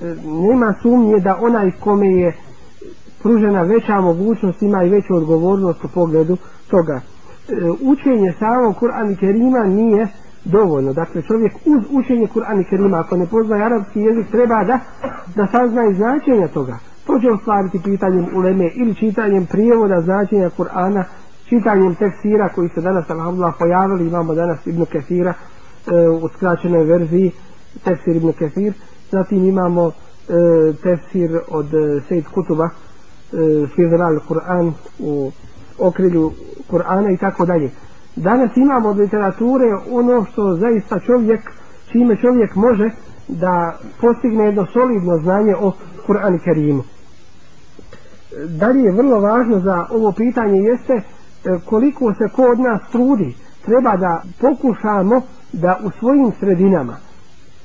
E, nema sumnje da onaj kome je pružena veća mogućnost ima i veću odgovornost u pogledu toga. E, učenje samog Kur'an i Kerima nije dovoljno. Dakle, čovjek uz učenje Kur'an i Kerima, ako ne poznaje arapski jezik, treba da, da sazna i značenja toga to će ostvariti pitanjem uleme ili čitanjem prijevoda značenja Kur'ana, čitanjem teksira koji se danas alhamdulillah pojavili, imamo danas Ibn Kesira e, u skraćenoj verziji, tefsir Ibn Kesir, zatim imamo e, tefsir od e, Sejid Kutuba, e, Fizral Kur'an u okrilju Kur'ana i tako dalje. Danas imamo od literature ono što zaista čovjek, čime čovjek može da postigne jedno solidno znanje o Kur'an i Kerimu dalje je vrlo važno za ovo pitanje jeste e, koliko se ko od nas trudi treba da pokušamo da u svojim sredinama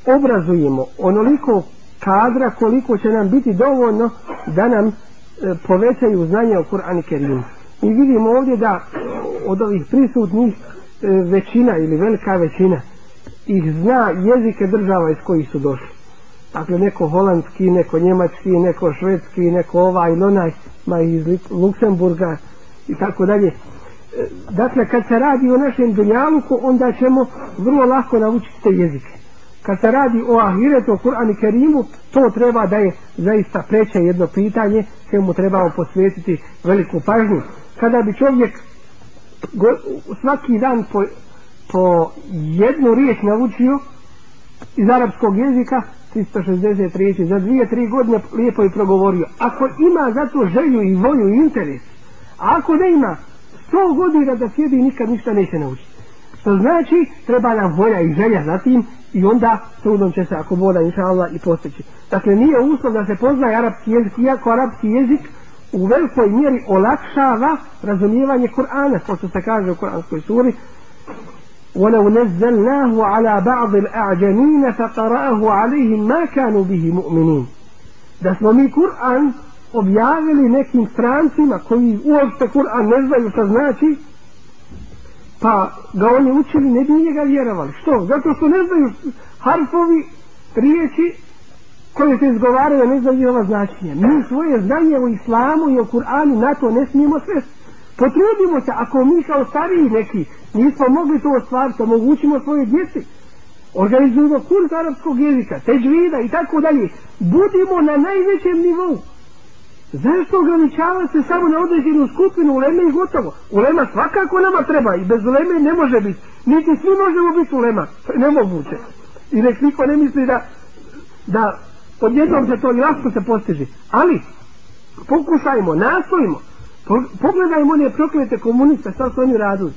obrazujemo onoliko kadra koliko će nam biti dovoljno da nam e, povećaju znanje o Kur'an i Kerimu. I vidimo ovdje da od ovih prisutnih e, većina ili velika većina ih zna jezike država iz kojih su došli dakle neko holandski, neko njemački, neko švedski, neko ovaj ili onaj, ma iz Luksemburga i tako dalje. E, dakle, kad se radi o našem dunjaluku, onda ćemo vrlo lako naučiti te jezike. Kad se radi o Ahiretu, o Kur'an i Kerimu, to treba da je zaista preće jedno pitanje, čemu trebamo posvetiti veliku pažnju. Kada bi čovjek svaki dan po, po jednu riječ naučio iz arapskog jezika, 360 riječi za dvije, tri godine lijepo je progovorio. Ako ima za to želju i volju i interes, a ako ne ima, sto godina da sjedi nikad ništa neće naučiti. Što znači, treba nam volja i želja za tim i onda trudom će se, ako voda, inša Allah, i postići. Dakle, nije uslov da se poznaje arapski jezik, iako arapski jezik u velikoj mjeri olakšava razumijevanje Kur'ana, kao što se kaže u Kur'anskoj suri, ولو نزلناه على بعض الأعجمين فقرأه عليهم ما كانوا به مؤمنين da smo mi Kur'an objavili nekim strancima koji uopšte Kur'an ne znaju šta znači pa ga oni učili ne bi njega vjerovali što? zato što ne znaju harfovi riječi koje se izgovaraju ne znaju ova značenja mi svoje znanje o islamu i o Kur'anu na to ne smijemo svesti potrudimo se ako mi kao stariji neki nismo mogli to ostvariti, omogućimo svoje djeci, organizujemo kurs arapskog jezika, teđvida i tako dalje, budimo na najvećem nivou. Zašto ograničava se samo na određenu skupinu uleme i gotovo? Ulema svakako nama treba i bez uleme ne može biti. Niti svi možemo biti ulema. To je nemoguće. I nek niko ne misli da, da odjednom se to i lako se postiže. Ali, pokušajmo, nastojimo. Pogledajmo one proklete komuniste, šta su oni radili.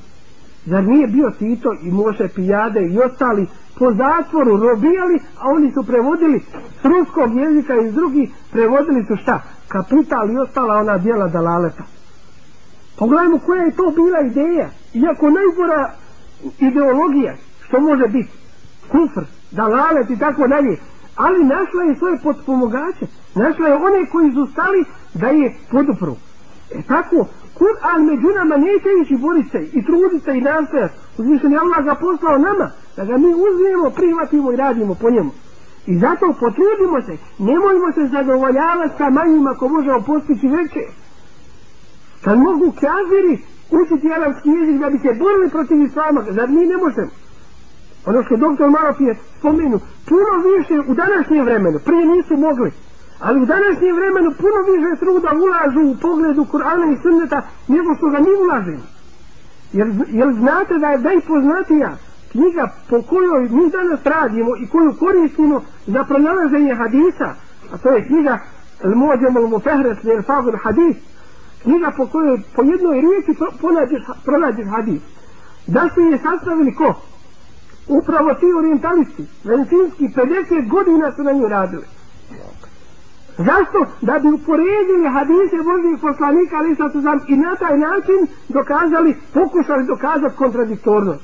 Zar nije bio Tito i Moše Pijade i ostali po zatvoru robijali, a oni su prevodili s ruskog jezika i iz drugih prevodili su šta? Kapital i ostala ona dijela dalaleta. Pogledajmo koja je to bila ideja. Iako najgora ideologija, što može biti? Kufr, dalalet i tako dalje. Ali našla je svoje potpomogače. Našla je one koji su stali da je podupru. E tako, Kur'an među nama neće ići boriti se i truditi se i nastojati. Uzvišen je Allah ga poslao nama, da ga mi uzmemo, prihvatimo i radimo po njemu. I zato potrudimo se, nemojmo se zadovoljavati sa manjima ako možemo postići veće. Kad mogu kaziri učiti arabski jezik da bi se borili protiv islama, zar mi ne možemo? Ono što doktor malo prije spomenu, puno više u današnjem vremenu, prije nisu mogli, ali u današnjem vremenu puno više truda ulažu u pogledu Kur'ana i Sunneta nego što ga mi ulažemo. Jer, jer znate da je najpoznatija knjiga po kojoj mi danas radimo i koju koristimo za pronalaženje hadisa, a to je knjiga Al-Muđem al-Mufehres li al hadis, knjiga po kojoj po jednoj riječi pronađeš, pronađeš hadis. Da su je sastavili ko? Upravo ti orientalisti, medicinski, 50 godina su na nju radili. Zašto? Da bi uporedili hadise Božih poslanika, ali sam i na taj način dokazali, pokušali dokazati kontradiktornost.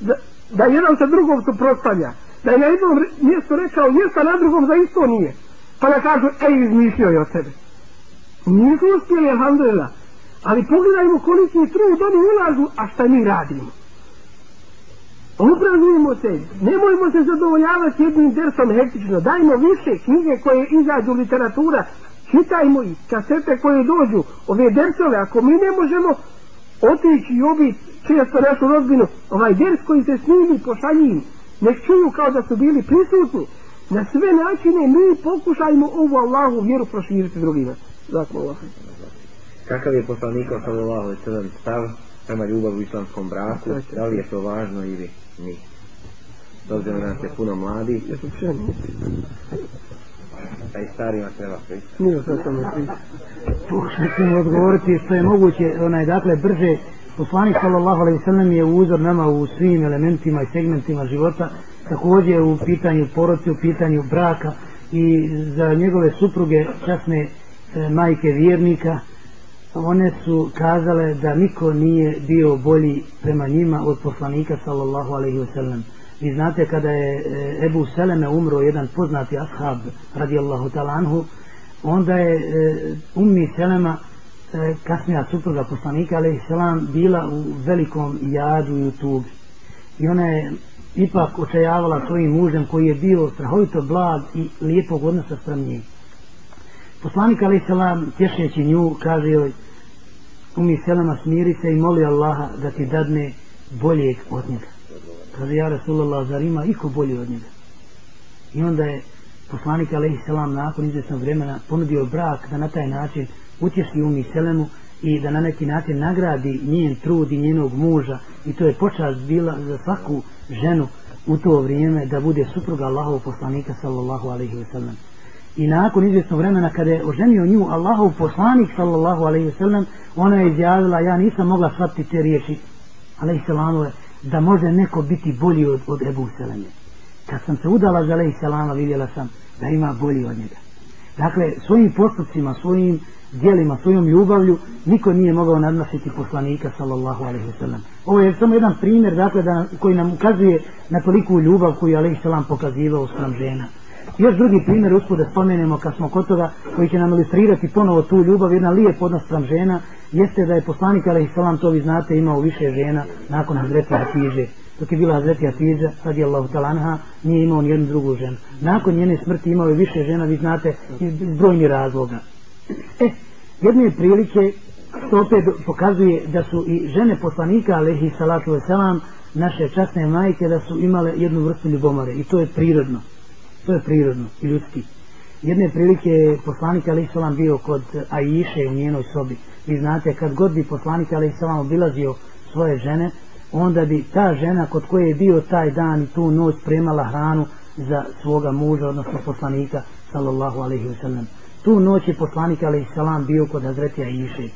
Da, da jedan sa drugom suprotstavlja. Da je na jednom mjestu rekao jeste, na drugom za isto nije. Pa da kažu, ej, izmišljio je od sebe. Nisu uspjeli, alhamdulillah. Ali pogledajmo koliki trud oni ulažu, a šta mi radimo. Obrazujemo se, nemojmo se zadovoljavati jednim dersom hektično, dajmo više knjige koje izađu literatura, čitajmo ih, kasete koje dođu, ove dersove, ako mi ne možemo otići i obiti često našu rodbinu, ovaj ders koji se snimi pošalji nek čuju kao da su bili prisutni, na sve načine mi pokušajmo ovu Allahu vjeru proširiti drugima. Zakon Allah. Kakav je poslanikov sallallahu alaihi sallam stav prema ljubav u islamskom braku, da li je to važno ili ni. S obzirom nas je puno mladi. A i starima treba pričati. Nije to samo pričati. Pokušajte odgovoriti što je moguće, onaj, dakle, brže. Poslanik sallallahu alaihi sallam je uzor nama u svim elementima i segmentima života, također u pitanju poroci, u pitanju braka i za njegove supruge časne e, majke vjernika, one su kazale da niko nije bio bolji prema njima od poslanika sallallahu alaihi wasallam. Vi znate kada je e, Ebu Seleme umro jedan poznati ashab radijallahu talanhu, onda je e, ummi Selema e, kasnija supruga poslanika alaihi salam bila u velikom jadu i tugi. I ona je ipak očajavala svojim mužem koji je bio strahovito blag i lijepog odnosa sprem njih. Poslanik alaih salam tješeći nju kaže joj umi selama smiri se i moli Allaha da ti dadne boljeg od njega. Kaže ja Rasulallah zar ima iko bolji od njega. I onda je poslanik salam nakon izvjesnog vremena ponudio brak da na taj način utješi umi selemu i da na neki način nagradi njen trud i njenog muža i to je počast bila za svaku ženu u to vrijeme da bude supruga Allahov poslanika sallallahu alaihi wa sallam i nakon izvjesnog vremena kada je oženio nju Allahov poslanik sallallahu alaihi sallam ona je izjavila ja nisam mogla shvatiti te riječi. Alaihi sallamove da može neko biti bolji od, od Ebu Seleme. Kad sam se udala za alaihi sallama vidjela sam da ima bolji od njega. Dakle svojim postupcima svojim dijelima, svojom ljubavlju niko nije mogao nadmašiti poslanika sallallahu alaihi sallam. Ovo je samo jedan primjer dakle da, koji nam ukazuje na toliku ljubav koju je alaihi sallam pokazivao sprem žena još drugi primjer uspud da spomenemo kad smo kod toga koji će nam ilustrirati ponovo tu ljubav, jedna lijep odnos sprem žena, jeste da je poslanik salam to vi znate imao više žena nakon Hazreti Hatiže. Dok je bila Hazreti Hatiže, radijallahu talanha, nije imao nijednu drugu ženu. Nakon njene smrti imao je više žena, vi znate, iz brojni razloga. E, jedne prilike to opet pokazuje da su i žene poslanika, alaihi salatu wasalam, naše časne majke, da su imale jednu vrstu ljubomore i to je prirodno to je prirodno ljudski jedne prilike je poslanik Ali Salam bio kod Aiše u njenoj sobi. Vi znate kad god bi poslanik Ali Salam obilazio svoje žene onda bi ta žena kod koje je bio taj dan i tu noć premala hranu za svoga muža odnosno poslanika sallallahu alaihi wa sallam. Tu noć je poslanik Ali Salam bio kod Hazreti Aiše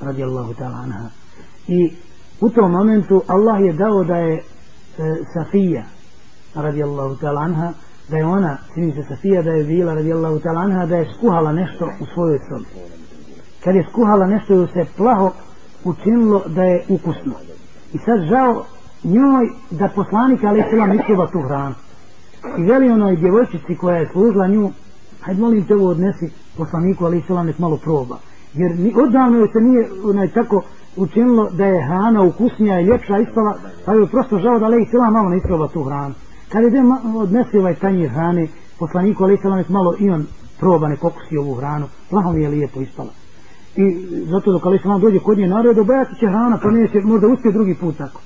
radijallahu ta'ala anha. I u tom momentu Allah je dao da je e, Safija radijallahu ta'ala anha da je ona, čini se Safija da je bila radijallahu talanha, da je skuhala nešto u svojoj sobi. Kad je skuhala nešto joj se plaho učinilo da je ukusno. I sad žao njoj da poslanik ali vam iskuva tu hranu. I veli onoj djevojčici koja je služila nju, hajde molim te ovo odnesi poslaniku ali se nek malo proba. Jer ni, odavno joj se nije onaj, tako učinilo da je hrana ukusnija i ljepša ispala, pa je prosto žao da ali se malo ne iskuva tu hranu. Kad ide odnesi ovaj tanjir hrane, poslaniku ali se malo i on proba ne pokusi ovu hranu, lahom je lijepo ispala. I zato dok ali se dođe kod nje naredo, bojati će hrana, pa neće, možda uspije drugi put tako.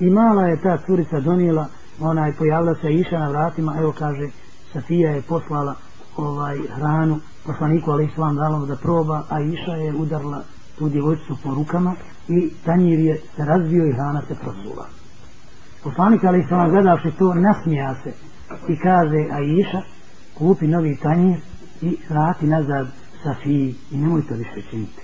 I mala je ta curica donijela, ona je pojavila se iša na vratima, evo kaže, Safija je poslala ovaj hranu poslaniku ali islam dala da proba, a iša je udarla tu djevojčicu po rukama i tanjir je se razbio i hrana se prosula. Poslanik ali islam gledavši to nasmija se i kaže, a iša kupi novi tanjir i vrati nazad Safiji i nemoj to više činiti.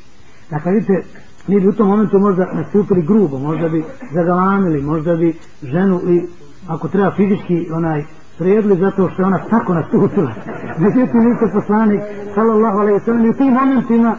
Dakle, vidite, mi bi u tom momentu možda nastupili grubo, možda bi zagalamili, možda bi ženu i ako treba fizički onaj prijedli zato što je ona tako nastupila. <laughs> Međutim, niste poslanik, sallallahu alaihi sallam, i u tim momentima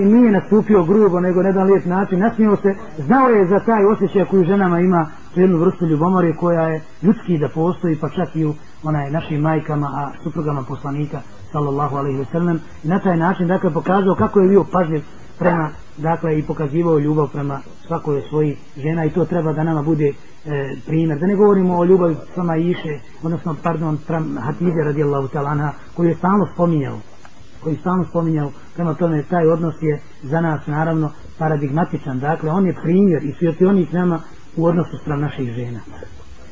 i nije nastupio grubo, nego na jedan lijep način, nasmio se, znao je za taj osjećaj koju ženama ima jednu vrstu ljubomore koja je ljudski da postoji, pa čak i u onaj našim majkama, a suprugama poslanika, sallallahu alaihi sallam, i na taj način, dakle, pokazao kako je bio pažljiv prema, dakle, i pokazivao ljubav prema svakoj svoji žena. I to treba da nama bude e, primjer. Da ne govorimo o ljubavi sama Iše, odnosno, pardon, prema Hatize radijallahu talana, koju je stalno spominjao koji stalno spominjao, prema tome taj odnos je za nas naravno paradigmatičan, dakle on je primjer i svjetionik nama u odnosu sprem naših žena.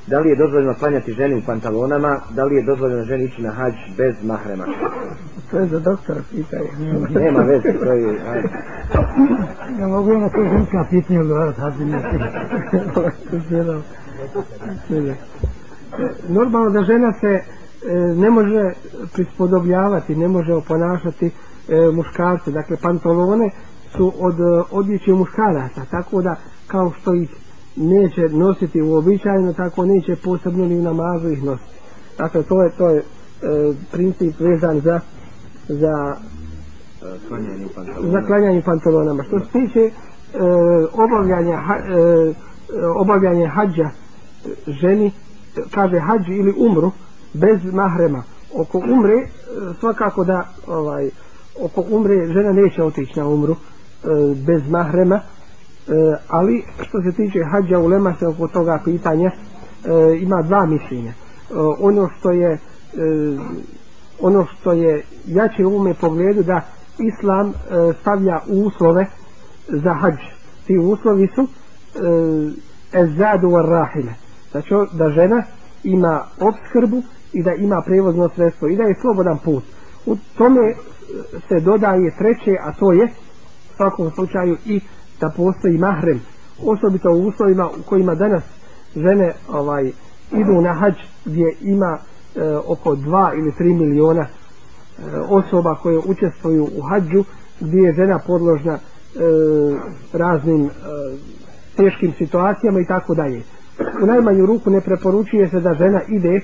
Da li je dozvoljeno klanjati ženi u pantalonama, da li je dozvoljeno ženi ići na hađ bez mahrema? To je za doktora pitanje. Nema veze, to je... Ja mogu na to ženska pitanja odgovarati, hađi Normalno da žena se e, ne može prispodobljavati, ne može oponašati e, muškarce. Dakle, pantalone su od e, odjeće muškaraca, tako da kao što ih neće nositi uobičajeno, tako neće posebno ni u namazu ih nositi. Dakle, to je, to je e, princip vezan za za za klanjanje pantalonama. Što se tiče e, obavljanja ha, e, obavljanje hađa ženi, kaže hađ ili umru bez mahrema. Oko umre e, svakako da ovaj oko umre žena neće otići na umru e, bez mahrema e, ali što se tiče hađa ulema se oko toga pitanja e, ima dva mišljenja. E, ono što je e, ono što je jače u ovome pogledu da islam e, stavlja uslove za hađ ti uslovi su e, ezadu var rahile. Znači da žena ima obskrbu i da ima prevozno sredstvo i da je slobodan put. U tome se dodaje treće a to je u svakom slučaju i da postoji mahrem osobito u uslovima u kojima danas žene ovaj idu na hađ gdje ima e, oko 2 ili 3 miliona e, osoba koje učestvuju u hađu gdje je žena podložna e, raznim e, teškim situacijama i tako dalje. U najmanju ruku ne preporučuje se da žena ide e,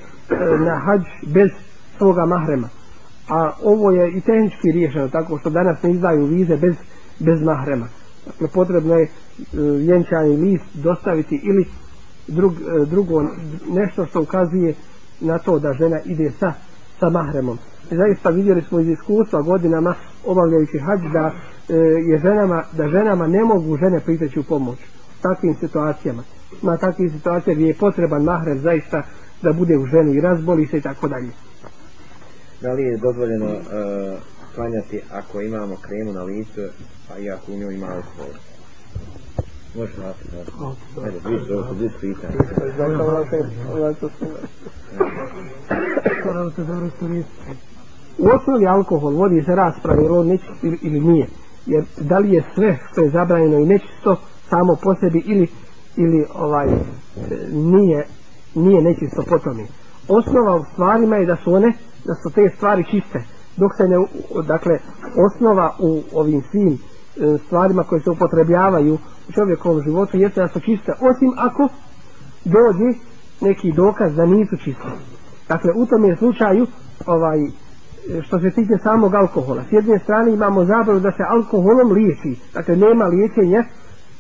na hađ bez svoga mahrema. A ovo je i tehnički riješeno tako što danas ne izdaju vize bez, bez mahrema. Dakle, potrebno je e, vjenčani list dostaviti ili drug, e, drugo nešto što ukazuje na to da žena ide sa, sa mahremom. Zaista vidjeli smo iz iskustva godinama obavljajući hađ da e, je ženama, da ženama ne mogu žene priteći u pomoć u takvim situacijama. Na takvim situacijama gdje je potreban mahrem zaista da bude u ženi i razboli se i tako dalje. Da li je dozvoljeno uh, klanjati ako imamo kremu na licu, a i ako u njoj ima alkohol? Možeš vratiti, da. Ajde, vi ovo su dvije pitanje. U osnovi alkohol vodi se rasprave ili on nečist ili nije. Jer da li je sve što je zabranjeno i nečisto samo po sebi ili, ili ovaj nije, nije nečisto po tome. Osnova u stvarima je da su one, da su te stvari čiste. Dok se ne, dakle, osnova u ovim svim e, stvarima koje se upotrebljavaju u čovjekovom životu jeste da su čiste. Osim ako dođe neki dokaz da nisu čiste. Dakle, u tom je slučaju ovaj, što se tiče samog alkohola. S jedne strane imamo zabavu da se alkoholom liječi. Dakle, nema liječenja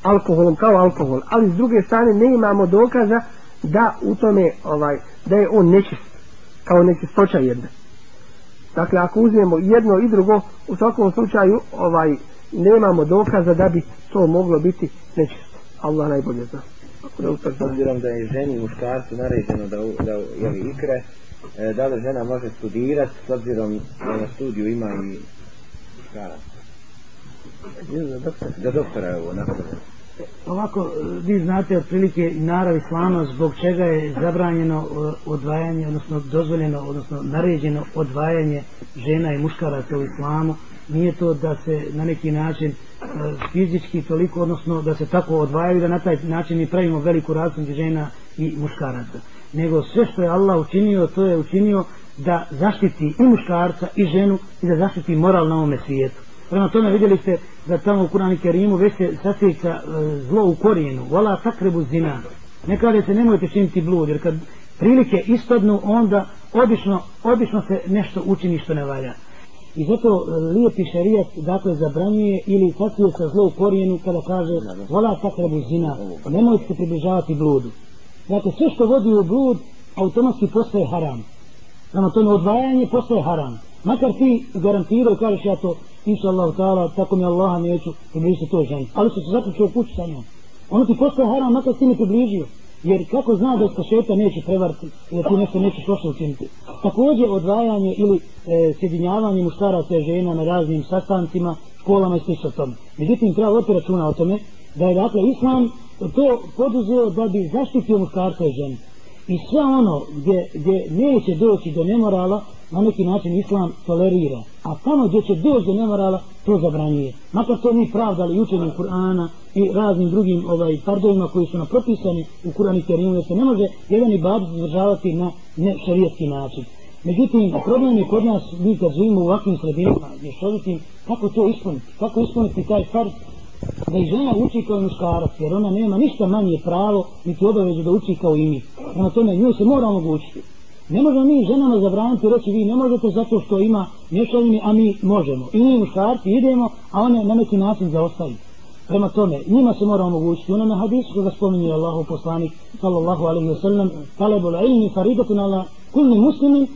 alkoholom kao alkohol. Ali s druge strane ne imamo dokaza da u tome, ovaj, da je on nečist. Kao nečistoća jedna. Dakle, ako uzmemo jedno i drugo, u svakom slučaju, ovaj, nemamo dokaza da bi to moglo biti nečisto. Allah najbolje zna. S obzirom da je ženi i muškarcu naređeno da, da jeli ikre, e, da li žena može studirati s obzirom da na studiju ima i muškarac? Za doktora je ovo napravljeno. Ovako, vi znate otprilike narav islama zbog čega je zabranjeno e, odvajanje, odnosno dozvoljeno, odnosno naređeno odvajanje žena i muškaraca u islamu. Nije to da se na neki način e, fizički toliko, odnosno da se tako odvajaju da na taj način mi pravimo veliku razliku žena i muškaraca. Nego sve što je Allah učinio, to je učinio da zaštiti i muškarca i ženu i da zaštiti moral na ovome svijetu. Prema tome vidjeli ste da tamo u Kurani Kerimu već se sasjeća e, zlo u korijenu. Vola takrebu zina. Ne kaže se nemojte činiti blud, jer kad prilike ispadnu, onda obično, obično se nešto učini što ne valja. I zato e, lijepi šerijat dakle zabranjuje ili sasije sa zlo u korijenu kada kaže vola takrebu zina. Nemojte se približavati bludu. Dakle, sve što vodi u blud automatski postaje haram. Prema tome odvajanje postaje haram. Makar ti garantiraju, kažeš ja to inša Allah ta'ala, tako mi Allaha neću približiti to ženi. Ali se zaključio kući sa njom. Ono ti postaje haram, makar ti ne približio. Jer kako zna da se šeta neće prevariti i da ti nešto nećeš loše učiniti. Također odvajanje ili e, sjedinjavanje muškaraca i žena na raznim sastancima, školama i slično tome. Međutim, treba voditi računa o tome da je dakle Islam to poduzeo da bi zaštitio muškarca i ženu. I sve ono gdje, gdje neće doći do nemorala, na neki način islam tolerira. A tamo gdje će doći do nemorala, to zabranjuje. Makar to mi pravdali učenjem Kur'ana i raznim drugim ovaj, pardovima koji su nam propisani u Kur'an i Kerimu, jer se ne može jedan ibad zadržavati na nešarijetski način. Međutim, problem je kod nas, mi kad živimo u ovakvim sredinama, mješovitim, kako to ispuniti? Kako ispuniti taj fard da i žena uči kao muškarac, jer ona nema ništa manje pravo, niti obavezu da uči kao i mi. Prema tome, nju se mora omogućiti. Ne možemo mi ženama zabraniti reći vi ne možete zato što ima mješavine, a mi možemo. I mi muškarci idemo, a one na neki način zaostaju. Prema tome, njima se mora omogućiti. Ono na hadisu koga spominje Allahu poslanik, sallallahu alaihi wa sallam, talebul ilmi faridatun ala kulli muslimin, e,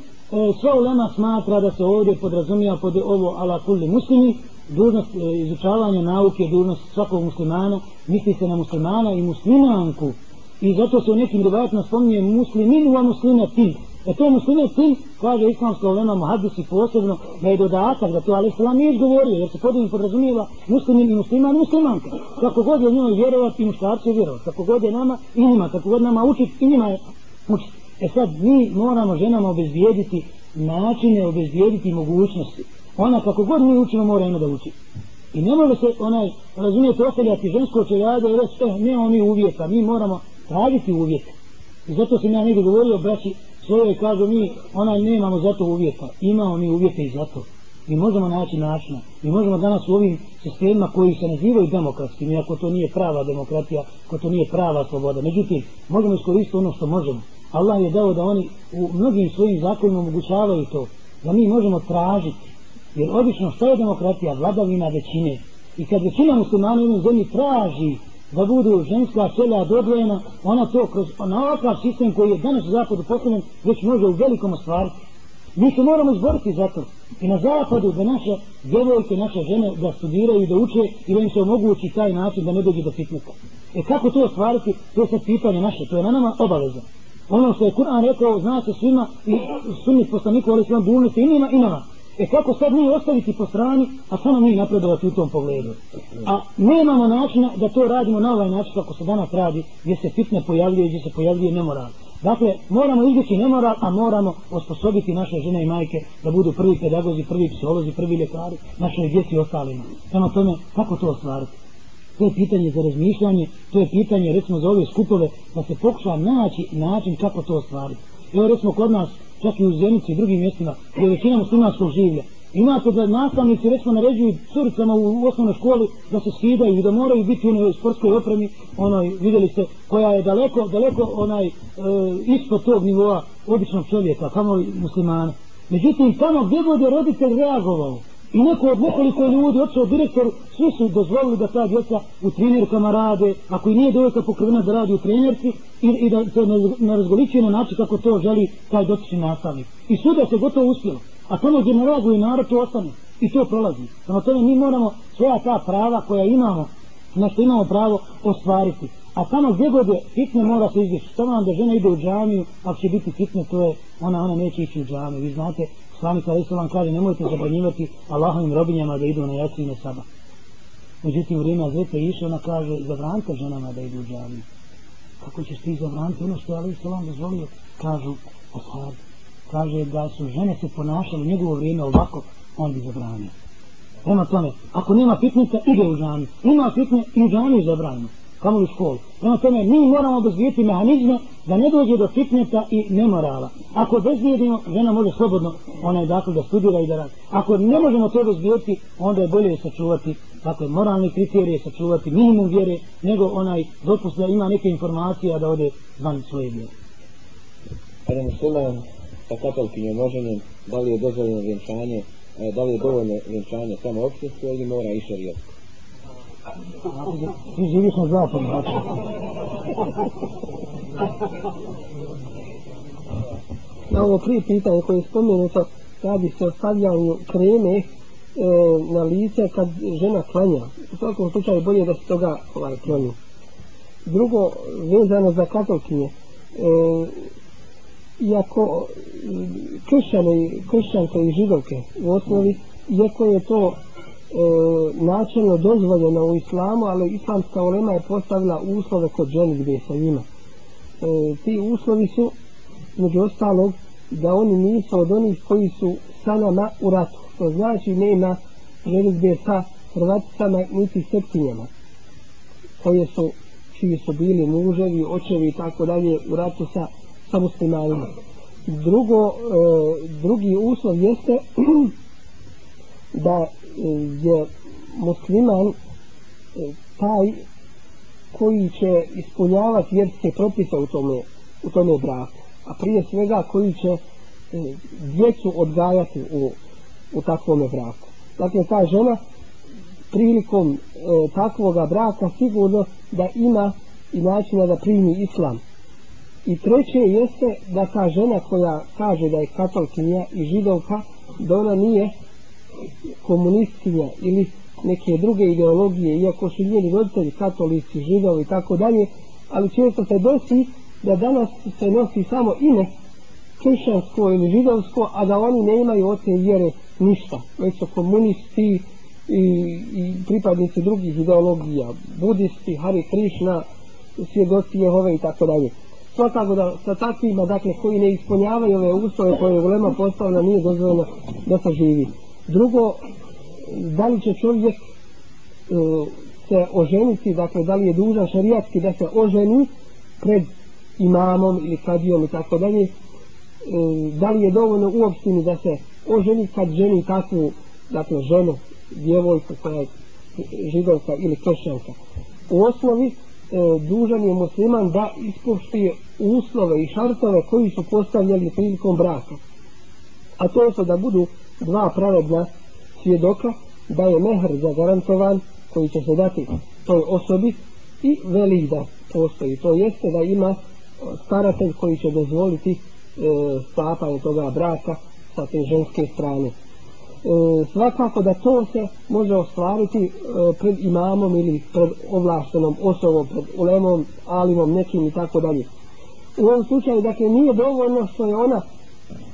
sva ulema smatra da se ovdje podrazumija pod ovo ala kulli muslimi, dužnost e, izučavanja nauke, dužnost svakog muslimana, misli se na muslimana i muslimanku. I zato se u nekim rivajatima spominje muslimin wa muslimatin. E to muslimatin, kaže islamska ulema muhadisi posebno, da je dodatak da to ali islam nije izgovorio, jer se podijim podrazumijeva muslimin i musliman i muslimanka. Kako god je njoj vjerovati i muškarci vjerovati. Kako god je nama i njima, kako god nama učiti i njima je učiti. E sad mi moramo ženama obezbijediti načine, obezbijediti mogućnosti ona kako god mi učimo mora ima da uči. I ne može se onaj, razumijete, ostavljati žensko čeljade i reći, eh, nemamo mi uvjeta, mi moramo tražiti uvjete. I zato sam ja negdje govorio, braći, svoje kažu mi, onaj, nemamo zato uvjeta, imamo mi uvjete i zato. Mi možemo naći načina, mi možemo danas u ovim sistemima koji se nazivaju demokratskim, iako to nije prava demokratija, ako to nije prava sloboda. Međutim, možemo iskoristiti ono što možemo. Allah je dao da oni u mnogim svojim zakonima omogućavaju to, da mi možemo tražiti Jer obično što je demokratija? Vladavina većine. I kad većina muslimana u zemlji traži da bude ženska selja dodvojena, ona to kroz na ovakav sistem koji je danas u zapadu već može u velikom ostvariti. Mi se moramo izboriti za to. I na zapadu da naše djevojke, naše žene da studiraju da uče i da im se omogući taj način da ne dođe do fitneka. E kako to ostvariti? To je sad pitanje naše. To je na nama obaveza. Ono što je Kur'an rekao, zna se svima i sunnih poslanikova, ali svima dužnosti i njima i nama. E kako sad mi ostaviti po strani, a samo mi napredovati u tom pogledu. A nemamo načina da to radimo na ovaj način kako se danas radi, gdje se fitne pojavljuje, gdje se pojavljuje nemoral. Dakle, moramo izbjeći nemoral, a moramo osposobiti naše žene i majke da budu prvi pedagozi, prvi psiholozi, prvi ljekari, naše djeci i ostalima. Prema tome, kako to ostvariti? To je pitanje za razmišljanje, to je pitanje recimo za ove skupove, da se pokuša naći način kako to ostvariti. Evo recimo kod nas čak i u Zenici i drugim mjestima, gdje većina muslimanskog življa. Imate da nastavnici recimo naređuju curicama u osnovnoj školi da se skidaju i da moraju biti u onoj sportskoj opremi, onoj, vidjeli ste, koja je daleko, daleko onaj, e, ispod tog nivoa običnog čovjeka, kamo muslimana. Međutim, tamo gdje god je roditelj reagovao, I neko od nekoliko ljudi, očeo direktor, svi su dozvolili da ta djeca u trenerkama rade, ako i nije dojka pokrivena da radi u trenerci i, i da se ne, ne razgoličuje na način kako to želi taj dotični nastavnik. I suda se gotovo uspjelo. A tamo gdje ne reaguje narod, to ostane. I to prolazi. Samo tome mi moramo svoja ta prava koja imamo, na što imamo pravo ostvariti. A tamo gdje god je fitne mora se izbjeći. Što vam da žena ide u džamiju, ako će biti fitne, to je, ona, ona neće ići u džamiju. Vi znate, Slani kada Islam kaže, nemojte zabranjivati Allahovim robinjama da idu na jaci i na saba. Međutim, vrijeme Azrete Iša, ona kaže, zabranite ženama da idu u džamiju. Kako ćeš ti zabraniti ono što je Ali Islam dozvolio? Kažu, ashabi. Kaže da su žene se ponašale u njegovo vrijeme ovako, on bi zabranio. Prema tome, ako nema fitnica, ide u džamiju. Ima fitne, i u džamiju zabranio kamo u školu. Prema tome, mi moramo obezbijeti mehanizme da ne dođe do fitneta i nemorala. Ako obezbijedimo, žena može slobodno onaj dakle da studira i da radi. Ako ne možemo to obezbijeti, onda je bolje sačuvati dakle, moralni kriterije, sačuvati minimum vjere, nego onaj dopust da ima neke informacije, a da ode van svoje vjere. Kada musliman sa katolkinjom oženjen, da li je dozvoljeno vjenčanje, e, da li je dovoljno vjenčanje samo opštinsko ili mora i šarijetsko? Ti živiš na zapadu, znači. Na ovo prije pitanje koje je spomenuto, radi se o stavljanju kreme e, na lice kad žena klanja. U svakom slučaju bolje da se toga ovaj, kloni. Drugo, vezano za katolkinje, e, iako kršćane, kršćanke i židovke u osnovi, iako je to e, načelno dozvoljeno u islamu, ali islamska olema je postavila uslove kod ženitbe sa njima. E, ti uslovi su, među ostalog, da oni nisu od onih koji su sa nama u ratu. To znači nema ženitbe sa Hrvaticama niti Septinjama, koje su, čiji su bili muževi, očevi i tako dalje u ratu sa, sa muslimanima. Drugo, e, drugi uslov jeste <clears throat> da je musliman e, taj koji će ispunjavati vjerske propise u tome, u tome braku. A prije svega koji će e, djecu odgajati u, u takvome braku. Dakle, ta žena prilikom e, takvoga braka sigurno da ima i načina da primi islam. I treće jeste da ta žena koja kaže da je katolkinja i židovka, da ona nije komunistinja ili neke druge ideologije, iako su njeni roditelji katolici, židovi i tako dalje, ali često se desi da danas se nosi samo ime kršćansko ili židovsko, a da oni ne imaju od te vjere ništa. Već su komunisti i, i pripadnici drugih ideologija, budisti, Hari Krišna, svjedoci Jehove i tako dalje. Svakako da sa takvima, dakle, koji ne ispunjavaju ove uslove koje je ulema postavljena, nije dozvoljeno da se živi. Drugo, da li će čovjek e, se oženiti, dakle da li je dužan šarijatski da se oženi pred imamom ili kadijom i tako dalje, e, da li je dovoljno u opštini da se oženi kad ženi takvu, dakle ženu, djevojku koja židovka ili kršćanka. U osnovi e, dužan je musliman da ispoštuje uslove i šartove koji su postavljali prilikom braka. A to je da budu dva pravedna svjedoka da je mehr zagarantovan koji će se dati toj osobi i veli da postoji. To jeste da ima staratelj koji će dozvoliti e, sklapanje toga braka sa te ženske strane. E, svakako da to se može ostvariti e, pred imamom ili pred ovlaštenom osobom, pred ulemom, alimom, nekim i tako dalje. U ovom slučaju, dakle, nije dovoljno što je ona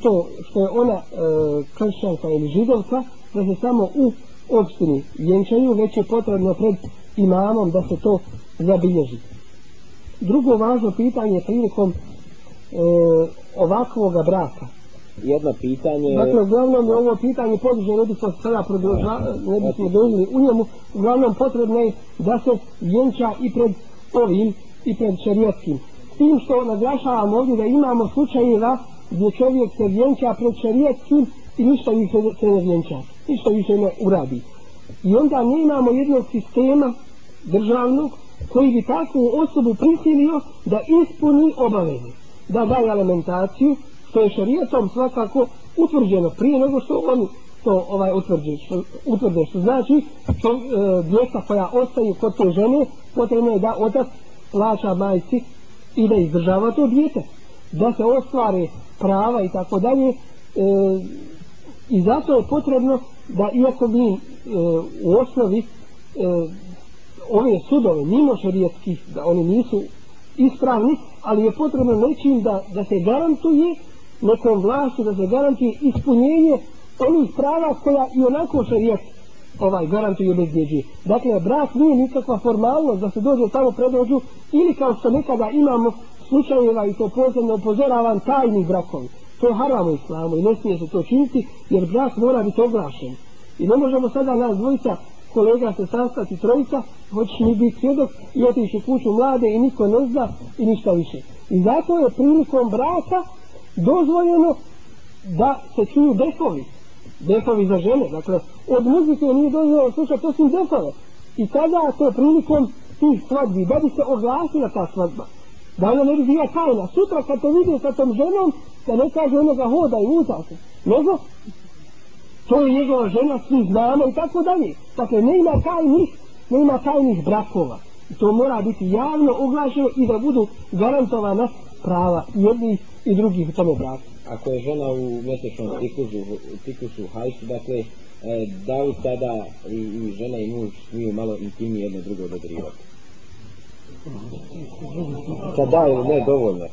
to što je ona e, kršćanka ili židovka da se samo u opštini vjenčaju već je potrebno pred imamom da se to zabilježi. Drugo važno pitanje prilikom e, ovakvoga braka. Jedno pitanje dakle uglavnom je ovo pitanje podiže ne bi se sada produža, ne dožili u njemu. Uglavnom potrebno je da se vjenča i pred ovim i pred šarijatskim s tim što naglašavam ovdje da imamo slučajeva gdje čovjek se vjenča pred šarijetskim i ništa više se ne vjenča, ništa više ne uradi. I onda ne imamo jednog sistema državnog koji bi takvu osobu prisilio da ispuni obaveze, da daje alimentaciju, što je šarijetom svakako utvrđeno prije nego što oni to ovaj utvrđe, što, utvrde, što znači što e, djeca koja ostaju kod te žene, potrebno je da otac plaća majci i da izdržava to djete, da se ostvare prava i tako dalje e, i zato je potrebno da iako mi e, u osnovi e, ove sudove mimo šerijetskih, da oni nisu ispravni, ali je potrebno nečim da, da se garantuje nekom vlašću, da se garantuje ispunjenje onih prava koja i onako šerijet ovaj garantuje obezbjeđuje. Dakle, brak nije nikakva formalnost da se dođe tamo predođu ili kao što nekada imamo slučajeva i to posebno upozoravam tajni brakovi. To je haram u islamu i ne smije se to činiti jer brak mora biti oglašen. I ne možemo sada nas dvojica kolega se sastati trojica, hoćeš mi biti svjedok i otići u kuću mlade i niko ne zna i ništa više. I zato je prilikom braka dozvoljeno da se čuju defovi. Defovi za žene. Dakle, od muzike nije dozvoljeno slušati osim defove. I tada to prilikom tih svadbi, da bi se oglasila ta svadba. Da ona ne bi bila tajna. Sutra kad te vidi sa tom ženom, da ne kaže onoga hoda i uza se. Nego, to je njegova žena, svi znamo i tako dalje. Dakle, ne ima tajnih, ne ima tajnih brakova. To mora biti javno oglašeno i da budu garantovana prava jednih i drugih u tome braku. Ako je žena u mjesečnom ciklusu, ciklusu hajsu, dakle, e, da li tada i, i žena i muž smiju malo intimnije jedno drugo dodirivati? Kad da ili ne, dovoljno.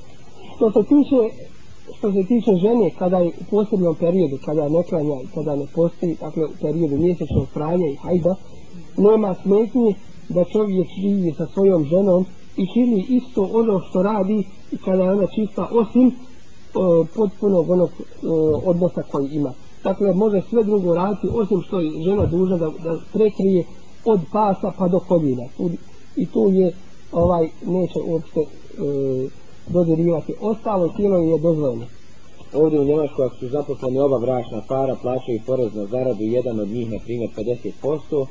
Što se tiče što se tiče žene kada je u posebnom periodu kada ne klanja i kada ne postoji dakle u periodu mjesečnog pranja i hajda nema smetnje da čovjek živi sa svojom ženom i čini isto ono što radi i kada je ona čista osim o, potpunog onog o, odnosa koji ima dakle može sve drugo raditi osim što je žena dužna da, da prekrije od pasa pa do koljina i tu je ovaj neće uopšte e, dodirivati. Ostalo tijelo je dozvoljeno. Ovdje u Njemačkoj ako su zaposleni oba bračna para plaćaju porez na zaradu jedan od njih na primjer 50% e,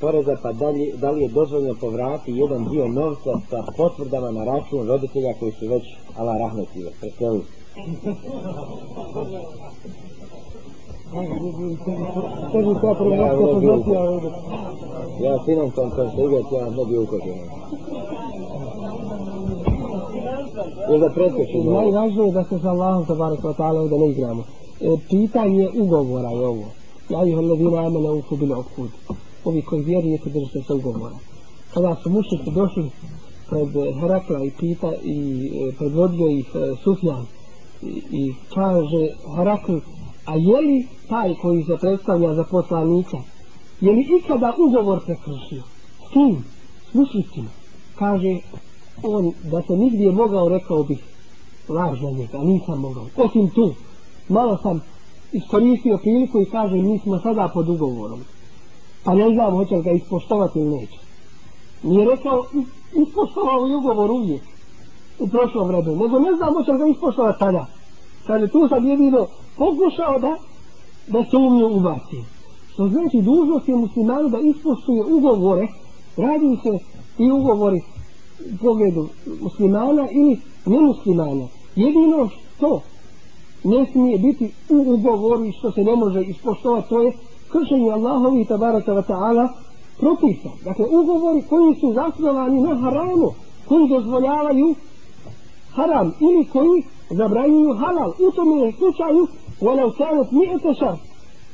poreza pa da li, da li je dozvoljeno povrati jedan dio novca sa potvrdama na račun roditelja koji su već ala rahmetile preselili <laughs> ja sinom sam sam se igrati, ja ne bi ukožen. Ili da preskočimo? Najvažnije je da se sa Allahom tabarak wa ta'ala ovdje ne igramo. E, pitanje ugovora je ovo. Ja ih ledina amena uku bile okud. Ovi koji vjerujete držite se ugovora. Kada su mušnici došli pred Herakla i pita i e, predvodio ih e, Sufjan i, i kaže Herakl a je li taj koji se predstavlja za poslanika? Je li ikada ugovor prekršio? S kim? s mušnicima. Kaže on da se nigdje mogao rekao bih laž na njega, nisam mogao. Osim tu, malo sam iskoristio priliku i kaže mi smo sada pod ugovorom. Pa ne znam hoće li ga ispoštovati ili neće. Nije rekao ispoštovao i ugovor uvijek u prošlom vremenu, nego ne znam hoće li ga ispoštovati tada kaže tu sam jedino pokušao da da sumnju ubaci što znači dužnost je muslimanu da ispoštuje ugovore radi se i ugovori u pogledu muslimana ili nemuslimana. Jedino što ne smije biti u ugovoru i što se ne može ispoštovati, to je kršenje Allahovi tabaraka wa ta'ala propisa. Dakle, ugovori koji su zasnovani na haramu, koji dozvoljavaju haram ili koji zabranjuju halal. U tom je slučaju, kanut nije šar.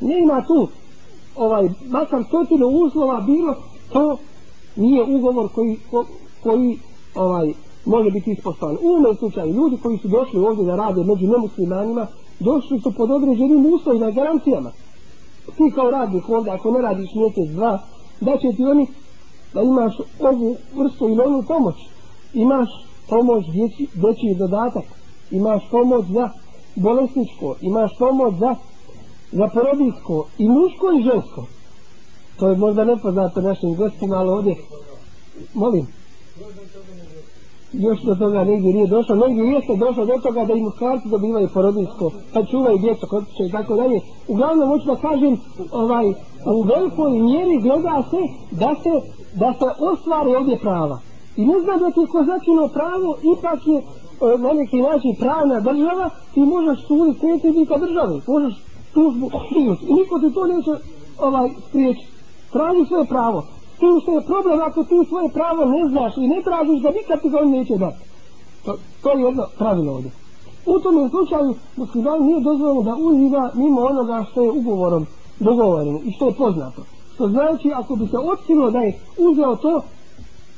Ne ima tu ovaj, makar stotinu uslova bilo, to nije ugovor koji, ko, koji ovaj može biti ispoštovan. U ovom slučaju ljudi koji su došli ovdje da rade među nemuslimanima, došli su pod određenim uslovima i garancijama. Ti kao radnik ovdje, ako ne radiš mjesec, dva, da će ti oni da imaš ovu vrstu ili onu pomoć. Imaš pomoć djeci, dječji dodatak, imaš pomoć za bolesničko, imaš pomoć za, za porodinsko i muško i žensko. To je možda nepoznato našim gostima, ali ovdje, molim, još do toga negdje nije došlo, negdje jeste došlo do toga da i muškarci dobivaju porodinsko, kad čuvaju djeca kod i tako dalje. Uglavnom, hoću da kažem, ovaj, u velikoj mjeri gleda se da se, da se ostvari ovdje prava. I znam da ti ko začino pravo, ipak je e, na neki način pravna država, ti možeš suditi predsjednika države, možeš tužbu i niko ti to neće ovaj, spriječiti. Traži svoje pravo tim što je problem ako ti svoje pravo ne znaš i ne tražiš da nikad ti ga on neće dati. To, to je jedno pravilo ovdje. U tom slučaju musliman nije dozvoljeno da uživa mimo onoga što je ugovorom dogovoreno i što je poznato. To znači, ako bi se otkrilo da je uzeo to,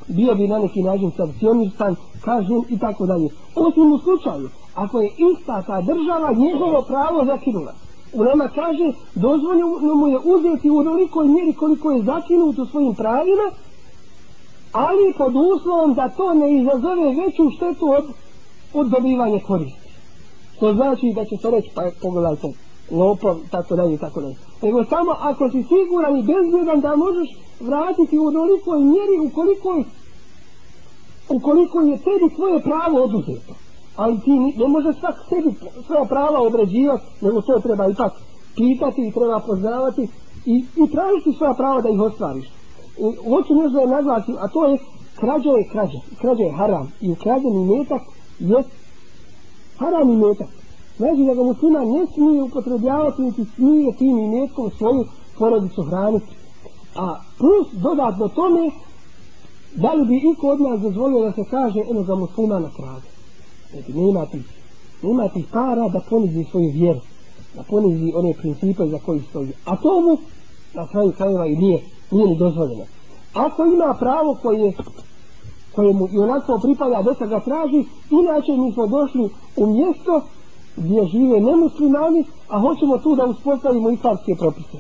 bio bi na neki način sankcionisan, kažen i tako dalje. Osim u slučaju, ako je ista ta država njegovo pravo zakinula. U nama kaže, dozvoljeno mu je uzeti u onolikoj mjeri koliko je zakinut u svojim pravima, ali pod uslovom da to ne izazove veću štetu od, od dobivanja koristi. To znači da će se reći, pa pogledajte, lopov, tako dalje, tako dalje. Nego samo ako si siguran i bezbjedan da možeš vratiti u onolikoj mjeri ukoliko, ukoliko je tebi tvoje pravo oduzeto. Ali ti ne može svak sebi svoja prava određivati, nego to treba ipak pitati i treba poznavati i, i tražiti svoja prava da ih ostvariš. Hoću nešto da naglasim, a to je krađa je krađa, krađa je haram i ukradeni metak je haram i metak. Znači da ga muslima ne smije upotrebljavati niti smije tim imetkom svoju porodicu hraniti. A plus dodatno tome, da li bi iko od nas dozvolio da se kaže eno za muslimana krađa. Znači nema ti, nema ti para da ponizi svoju vjeru, da ponizi one principe za koji stoji. A to mu na kraju krajeva i nije, nije ni dozvoljeno. Ako ima pravo koje, koje mu i onako pripada da se ga traži, inače mi smo došli u mjesto gdje žive nemuslimani, a hoćemo tu da uspostavimo islamske propise.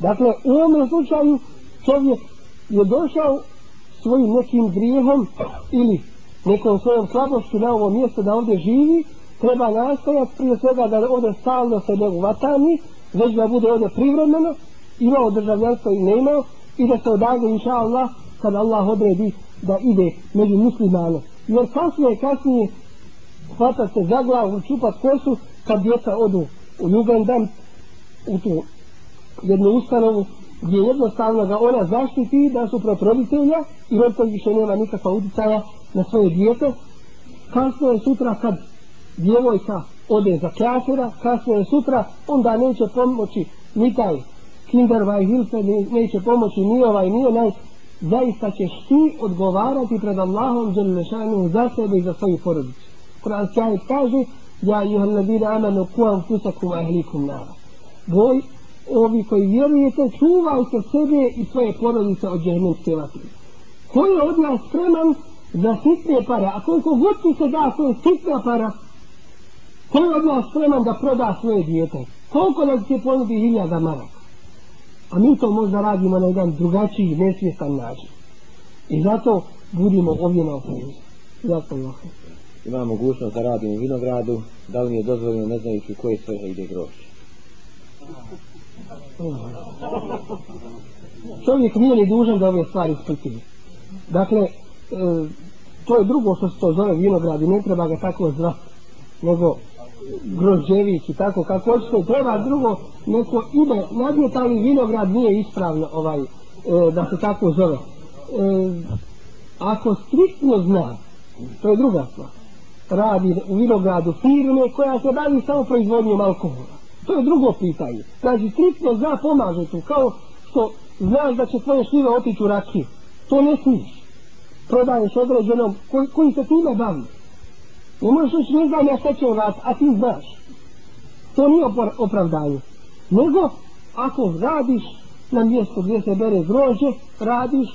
Dakle, u ovom slučaju čovjek je došao svojim nekim grijehom ili nekom svojom slabošću na ovo mjesto da ovdje živi, treba nastojati prije svega da ovdje stalno se ne uvatani, već da bude ovdje privremeno, imao državljanstvo i ne imao, i da se odavde, inša Allah, kad Allah odredi da ide među muslimane. Jer kasnije, kasnije, hvatat se za glavu, čupat kosu, kad djeca odu u Jugendam, u tu jednu ustanovu, gdje jednostavno ga ona zaštiti da su prot roditelja i roditelj više nema nikakva utjecaja na svoje dijete. Kasno je sutra kad djevojka ode za kafira, kasno je sutra, onda neće pomoći ni taj Kindervaj Hilfe, neće pomoći ni ovaj, ni onaj, zaista ćeš ti odgovarati pred Allahom za sebe i za svoju porodicu. Kur'an sjajit kaže, ja juhal ladina amanu kuam fusakum ahlikum nara. Boj, ovi koji vjerujete, čuvajte sebe i svoje porodice od džahnemske vatre. Ko je od nas spreman za sitne para, a koliko god ti se da svoje sitna para, ko je od nas spreman da proda svoje dijete? Koliko da se ponudi hiljada maraka? A mi to možda radimo na jedan drugačiji, nesvjestan način. I zato budimo ovdje na oprezu. Zato je Ima mogućnost da radim u vinogradu, da li mi je dozvoljeno ne znajući koje svrhe ide grož. Čovjek nije ni dužan da ove stvari ispituje. Dakle, e, to je drugo što se to zove vinograd i ne treba ga tako zvati, nego grožđević i tako kako hoćete, treba drugo neko ime, nadmetali vinograd nije ispravno ovaj, e, da se tako zove. E, ako striktno zna, to je druga stvar, radi u vinogradu firme koja se bavi samo proizvodnjom alkohola. To je drugo pitanje. Znači, striktno zna pomaže tu, kao što znaš da će tvoje šljive otići u rakiju. To ne smiješ. Prodaješ određenom koji, koji se time bavi. Ne možeš reći, ne znam ja šta će vas, a ti znaš. To nije opravdanje. Nego, ako radiš na mjestu gdje se bere grože, radiš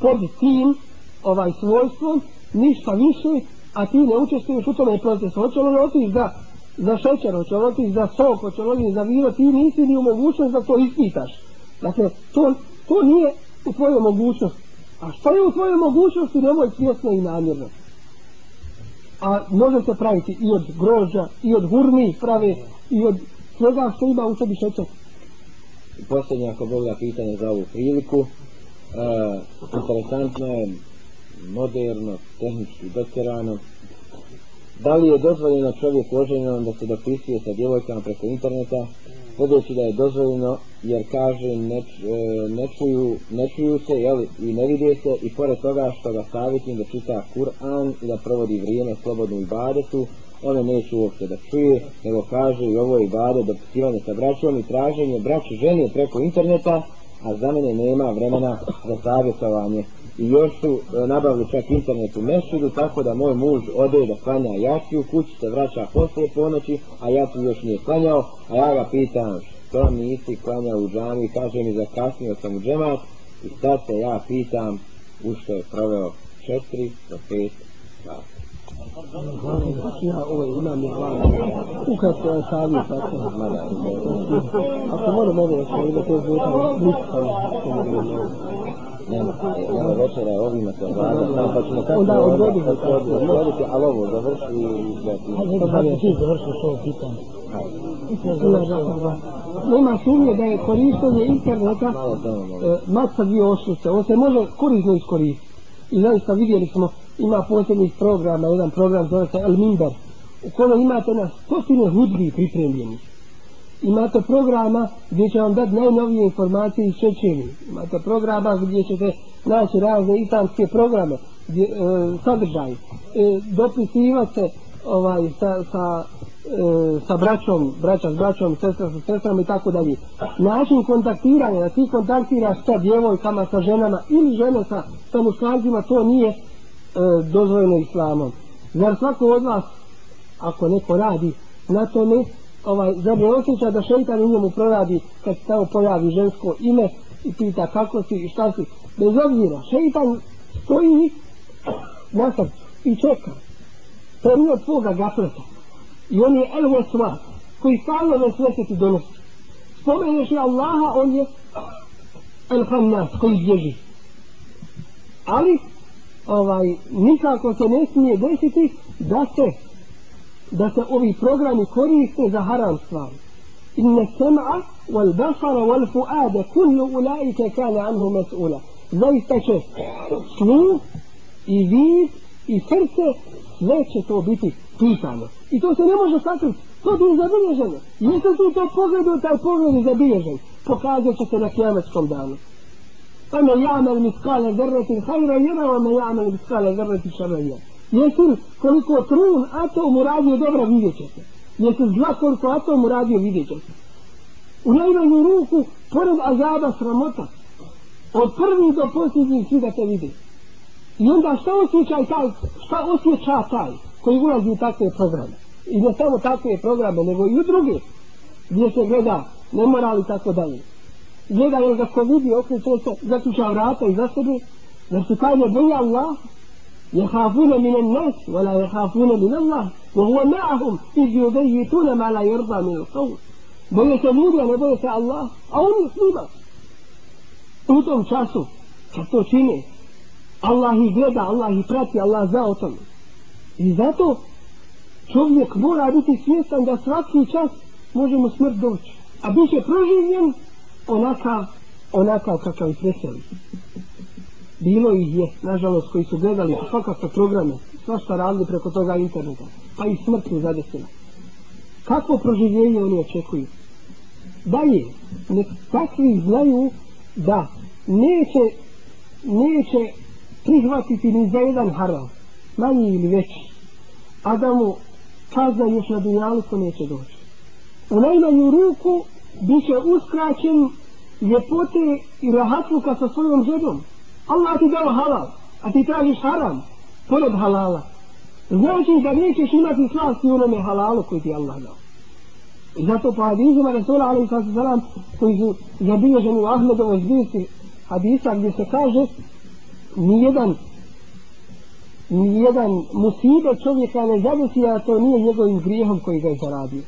pod tim ovaj svojstvom, ništa više, a ti ne učestvuješ u tome procesu. Hoće li otići za, za šećer, hoće li otići za sok, hoće li otići za vino, ti nisi ni u mogućnost da to ispitaš. Dakle, to, to nije u tvojoj mogućnosti. A što je u tvojoj mogućnosti, nemoj svjesno i namjerno a može se praviti i od groža, i od hurmi prave, i od svega što ima u sebi šećer. Posljednje ako Bog da pitanje za ovu priliku, uh, interesantno je, moderno, tehnički dotjerano, da li je dozvoljeno čovjek oženjenom da se dopisuje sa djevojkama preko interneta, budući da je dozvoljeno jer kaže ne, ne, čuju, ne čuju se jeli, i ne vide se i pored toga što ga savjetim da čita Kur'an i da provodi vrijeme slobodnu ibadetu one neće uopće da čuje nego kaže i ovo ibade dopisivanje sa braćom i traženje braće žene preko interneta a za mene nema vremena za savjetovanje i još su e, nabavili čak internet u tako da moj muž ode da klanja jačiju kući se vraća posle ponoći a ja sam još nije klanjao a ja ga pitam što nisi klanjao u džami, kaže mi zakasnio sam u džemat i sad se ja pitam u što je proveo četiri do pet sati. Ja ovaj imam je hvala. Ukratko je savjet tako. Ako moram ovo da se ide to zvuta bliskano. Nema, nema večera, ovima pa ćemo Onda odgoditi, ali ovo završi i sve da bi ti završio svoje pitanje. Nema sumnje da je korištenje interneta molim. e, dvije osuce. On se može korisno iskoristiti. I zaista vidjeli smo, ima posebnih programa, jedan program zove se El Minber, u kojem imate na stotine hudbi pripremljenih. Imate programa gdje će vam dati najnovije informacije iz Čečeni. Imate programa gdje ćete naći razne islamske programe, gdje, e, sadržaj, e, dopisivati se ovaj, sa, sa, e, sa braćom, braća s braćom, sestra sa sestrama i tako dalje. Način kontaktiranja, da ti kontaktiraš sa djevojkama, sa ženama ili žene sa, sa muškarcima, to nije e, dozvoljeno islamom. Zar svako od vas, ako neko radi na tome, ovaj, zar ne osjeća da šeitan u njemu proradi kad se tamo pojavi žensko ime i pita kako si i šta si. Bez obzira, šeitan stoji na srcu i čeka. Je od tvoga gafleta. I on je el vesvat, koji stalno vesvete ti donosi. Spomeneš li Allaha, on je el hannas, koji bježi. Ali, ovaj, nikako se ne smije desiti da se da se ovi programi koriste za haram stvari. Inne sema wal basara wal fuada kullu ulaike kana anhu mas'ula. Zaista će sluh i vid i srce sve će to biti pitano. I to se ne može sakriti. To bi je zabilježeno. Jeste tu to pogledao, taj pogled je zabilježen. Pokazat će se na kjametskom danu. فمن يعمل مثقال ذرة خيرا يرى ومن يعمل مثقال ذرة شرا يرى Jesi li koliko trun atom uradio dobro vidjet ćete. Jesi zla koliko atom uradio vidjet ćete. U najmanju ruku, pored azaba sramota, od prvih do posljednjih svi da te vidi. I onda šta osjeća taj, šta osjeća taj koji ulazi u takve programe. I ne samo takve programe, nego i u druge, gdje se gleda nemoral i tako dalje. Gleda jer ga ko vidi, okreće se, zaključa vrata i za sebe, jer se kaže, boja Allah, يخافون من الناس ولا يخافون من الله وهو معهم إذ يبيتون ما لا يرضى من القول boje se ljudi, a ne boje se Allah, a on je s njima. U tom času, kad to čine, Allah ih gleda, Allah ih prati, Allah zna o tome. I zato čovjek mora biti svjestan da svaki čas smrt doći. A proživljen onakav, onakav kakav ih veseli. Bilo ih je, nažalost, koji su gledali svakakve programe, svašta radili preko toga interneta, pa i smrt su zadesila. Kakvo proživljenje oni očekuju? Dalje, nek takvi znaju da neće, neće prihvatiti ni za jedan haram, manji ili veći, a da mu kazna još na dunjaluku neće doći. U najmanju ruku bit će uskraćen ljepote i rahatluka sa svojom ženom. Allah ti dao halal, a ti tražiš haram, pored halala. Znači da nećeš imati slasti u onome halalu koji ti Allah dao. I zato po hadizima Rasula alaih sallam koji su zabilježeni u Ahmedovoj zbirci hadisa gdje se kaže nijedan nijedan musibe čovjeka ne zadesi, a to nije njegovim grijehom koji ga je zaradio.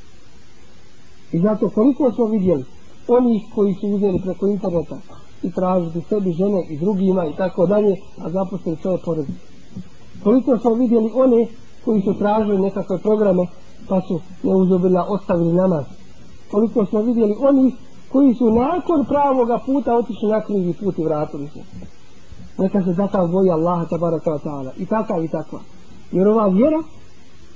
I zato koliko smo vidjeli onih koji su uzeli preko interneta i tražiti sebi žene i drugima i tako dalje, a zaposlili svoje porodice. Koliko smo vidjeli one koji su tražili nekakve programe pa su neuzubila ostavili namaz. Koliko smo vidjeli onih koji su nakon pravoga puta otišli na krivi put i vratili se. Neka se takav boji Allaha tabaraka wa ta'ala. I takav i takva. Jer ova vjera,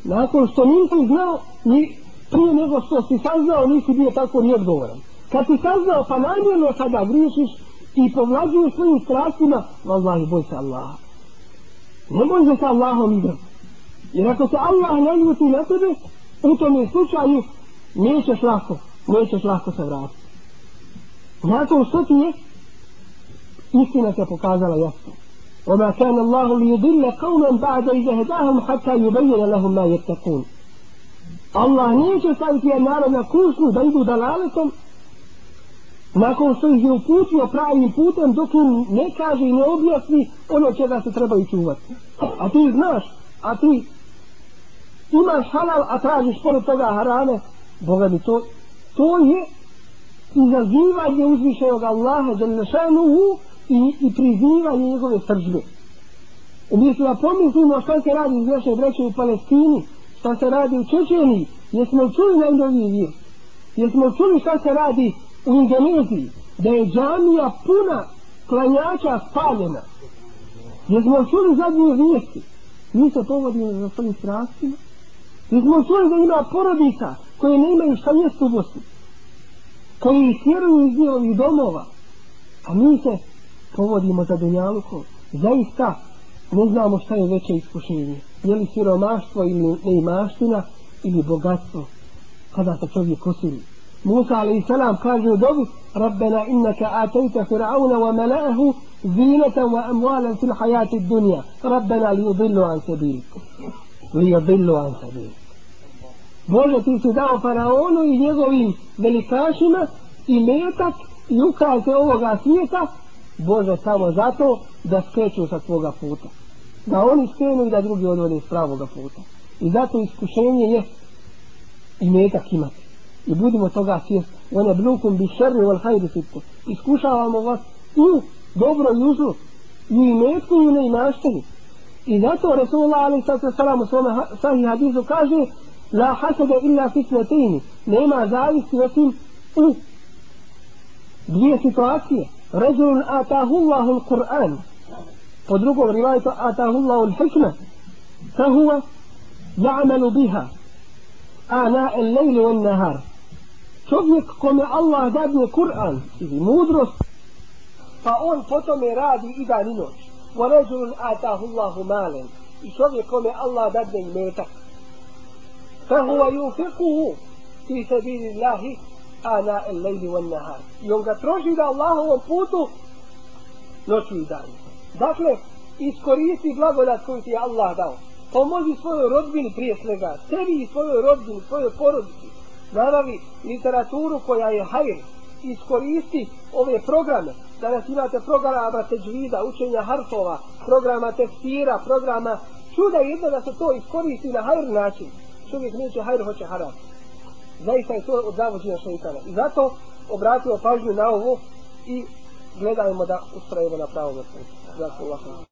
nakon što nisi znao, ni prije nego što si saznao, nisi bio tako neodgovoran. Kad si saznao, pa namjerno sada griješiš i povlađuješ svojim strastima, vallahi boj se Allaha. Ne može se Allahom igrati. Jer ako se Allah ne ljuti na tebe, u tom slučaju nećeš lako, nećeš lako se vratiti. Nakon što ti je, istina se pokazala jasno. وما كان الله ليضل قوما بعد إذا هداهم حتى يبين لهم ما يتقون Allah neće staviti jedan narod na kušnju da idu dalaletom nakon što ih je uputio pravim putem dok im ne kaže i ne objasni ono čega se trebaju čuvati. A ti znaš a ti imaš halal a tražiš pored toga harame Boga mi to to je izazivanje uzvišenog Allaha Đalešanuhu i, i prizivanje njegove sržbe. Umjesto da pomislimo šta se radi iz naše breće u Palestini šta se radi u Čečeniji? Jesmo čuli najnoviji vir jesmo čuli šta se radi u Indoneziji da je džamija puna klanjača spaljena? Jesmo čuli zadnje vijesti? Mi se povodimo za svojim strastima. Jesmo čuli da ima porodica koje ne imaju šta jest u Bosni koji svjeruju iz njihovih domova? A mi se povodimo za dunjalukom zaista ne znamo šta je veće iskušenje je li siromaštvo ili neimaština ili bogatstvo kada se čovjek osiri Musa salam kaže u dobi Rabbena innaka atejta Fir'auna wa mala'ahu zinata wa amwalan fil hajati dunja Rabbena li udillu an sabili li udillu an sabili Bože ti si dao faraonu i njegovim velikašima i metak i ukrajte ovoga svijeta Bože samo zato da skreću sa tvoga puta. Da oni skrenu i da drugi odvode s pravoga puta. I zato iskušenje je i metak imati. I budimo toga svjesni. One blukum bi šerri wal hajri fitku. Iskušavamo vas u dobro i uzlu. I u imetku i u neimaštini i zato Rasulullah alaih sallam u svome sahih hadisu kaže la hasada illa fitnetini nema zavisti osim u dvije situacije رجل آتاه الله القرآن. ودرقوا رواية آتاه الله الحكمة. فهو يعمل بها آناء الليل والنهار شوفك قم الله دادني قرآن مدرس فأون فتو مرادي إذا ننوش ورجل آتاه الله مالا شوفك قم الله دادني ميتا فهو يوفقه في سبيل الله ana el lejli wan nahar i on ga troši da Allahovom putu noću i dan. Dakle iskoristi blagodat koju ti je Allah dao. Pomozi svojoj rodbini prije svega tebi i svojoj rodbini, svojoj porodici. Naravi literaturu koja je hajr. Iskoristi ove programe. Danas imate programa teđvida učenja harfova programa tefsira programa čuda jedno da se to iskoristi na hajr način. Čovjek neće hajr hoće haram zaista je to od zavođenja šeitana i zato obratimo pažnju na ovo i gledajmo da ustrajemo na pravom putu. Zato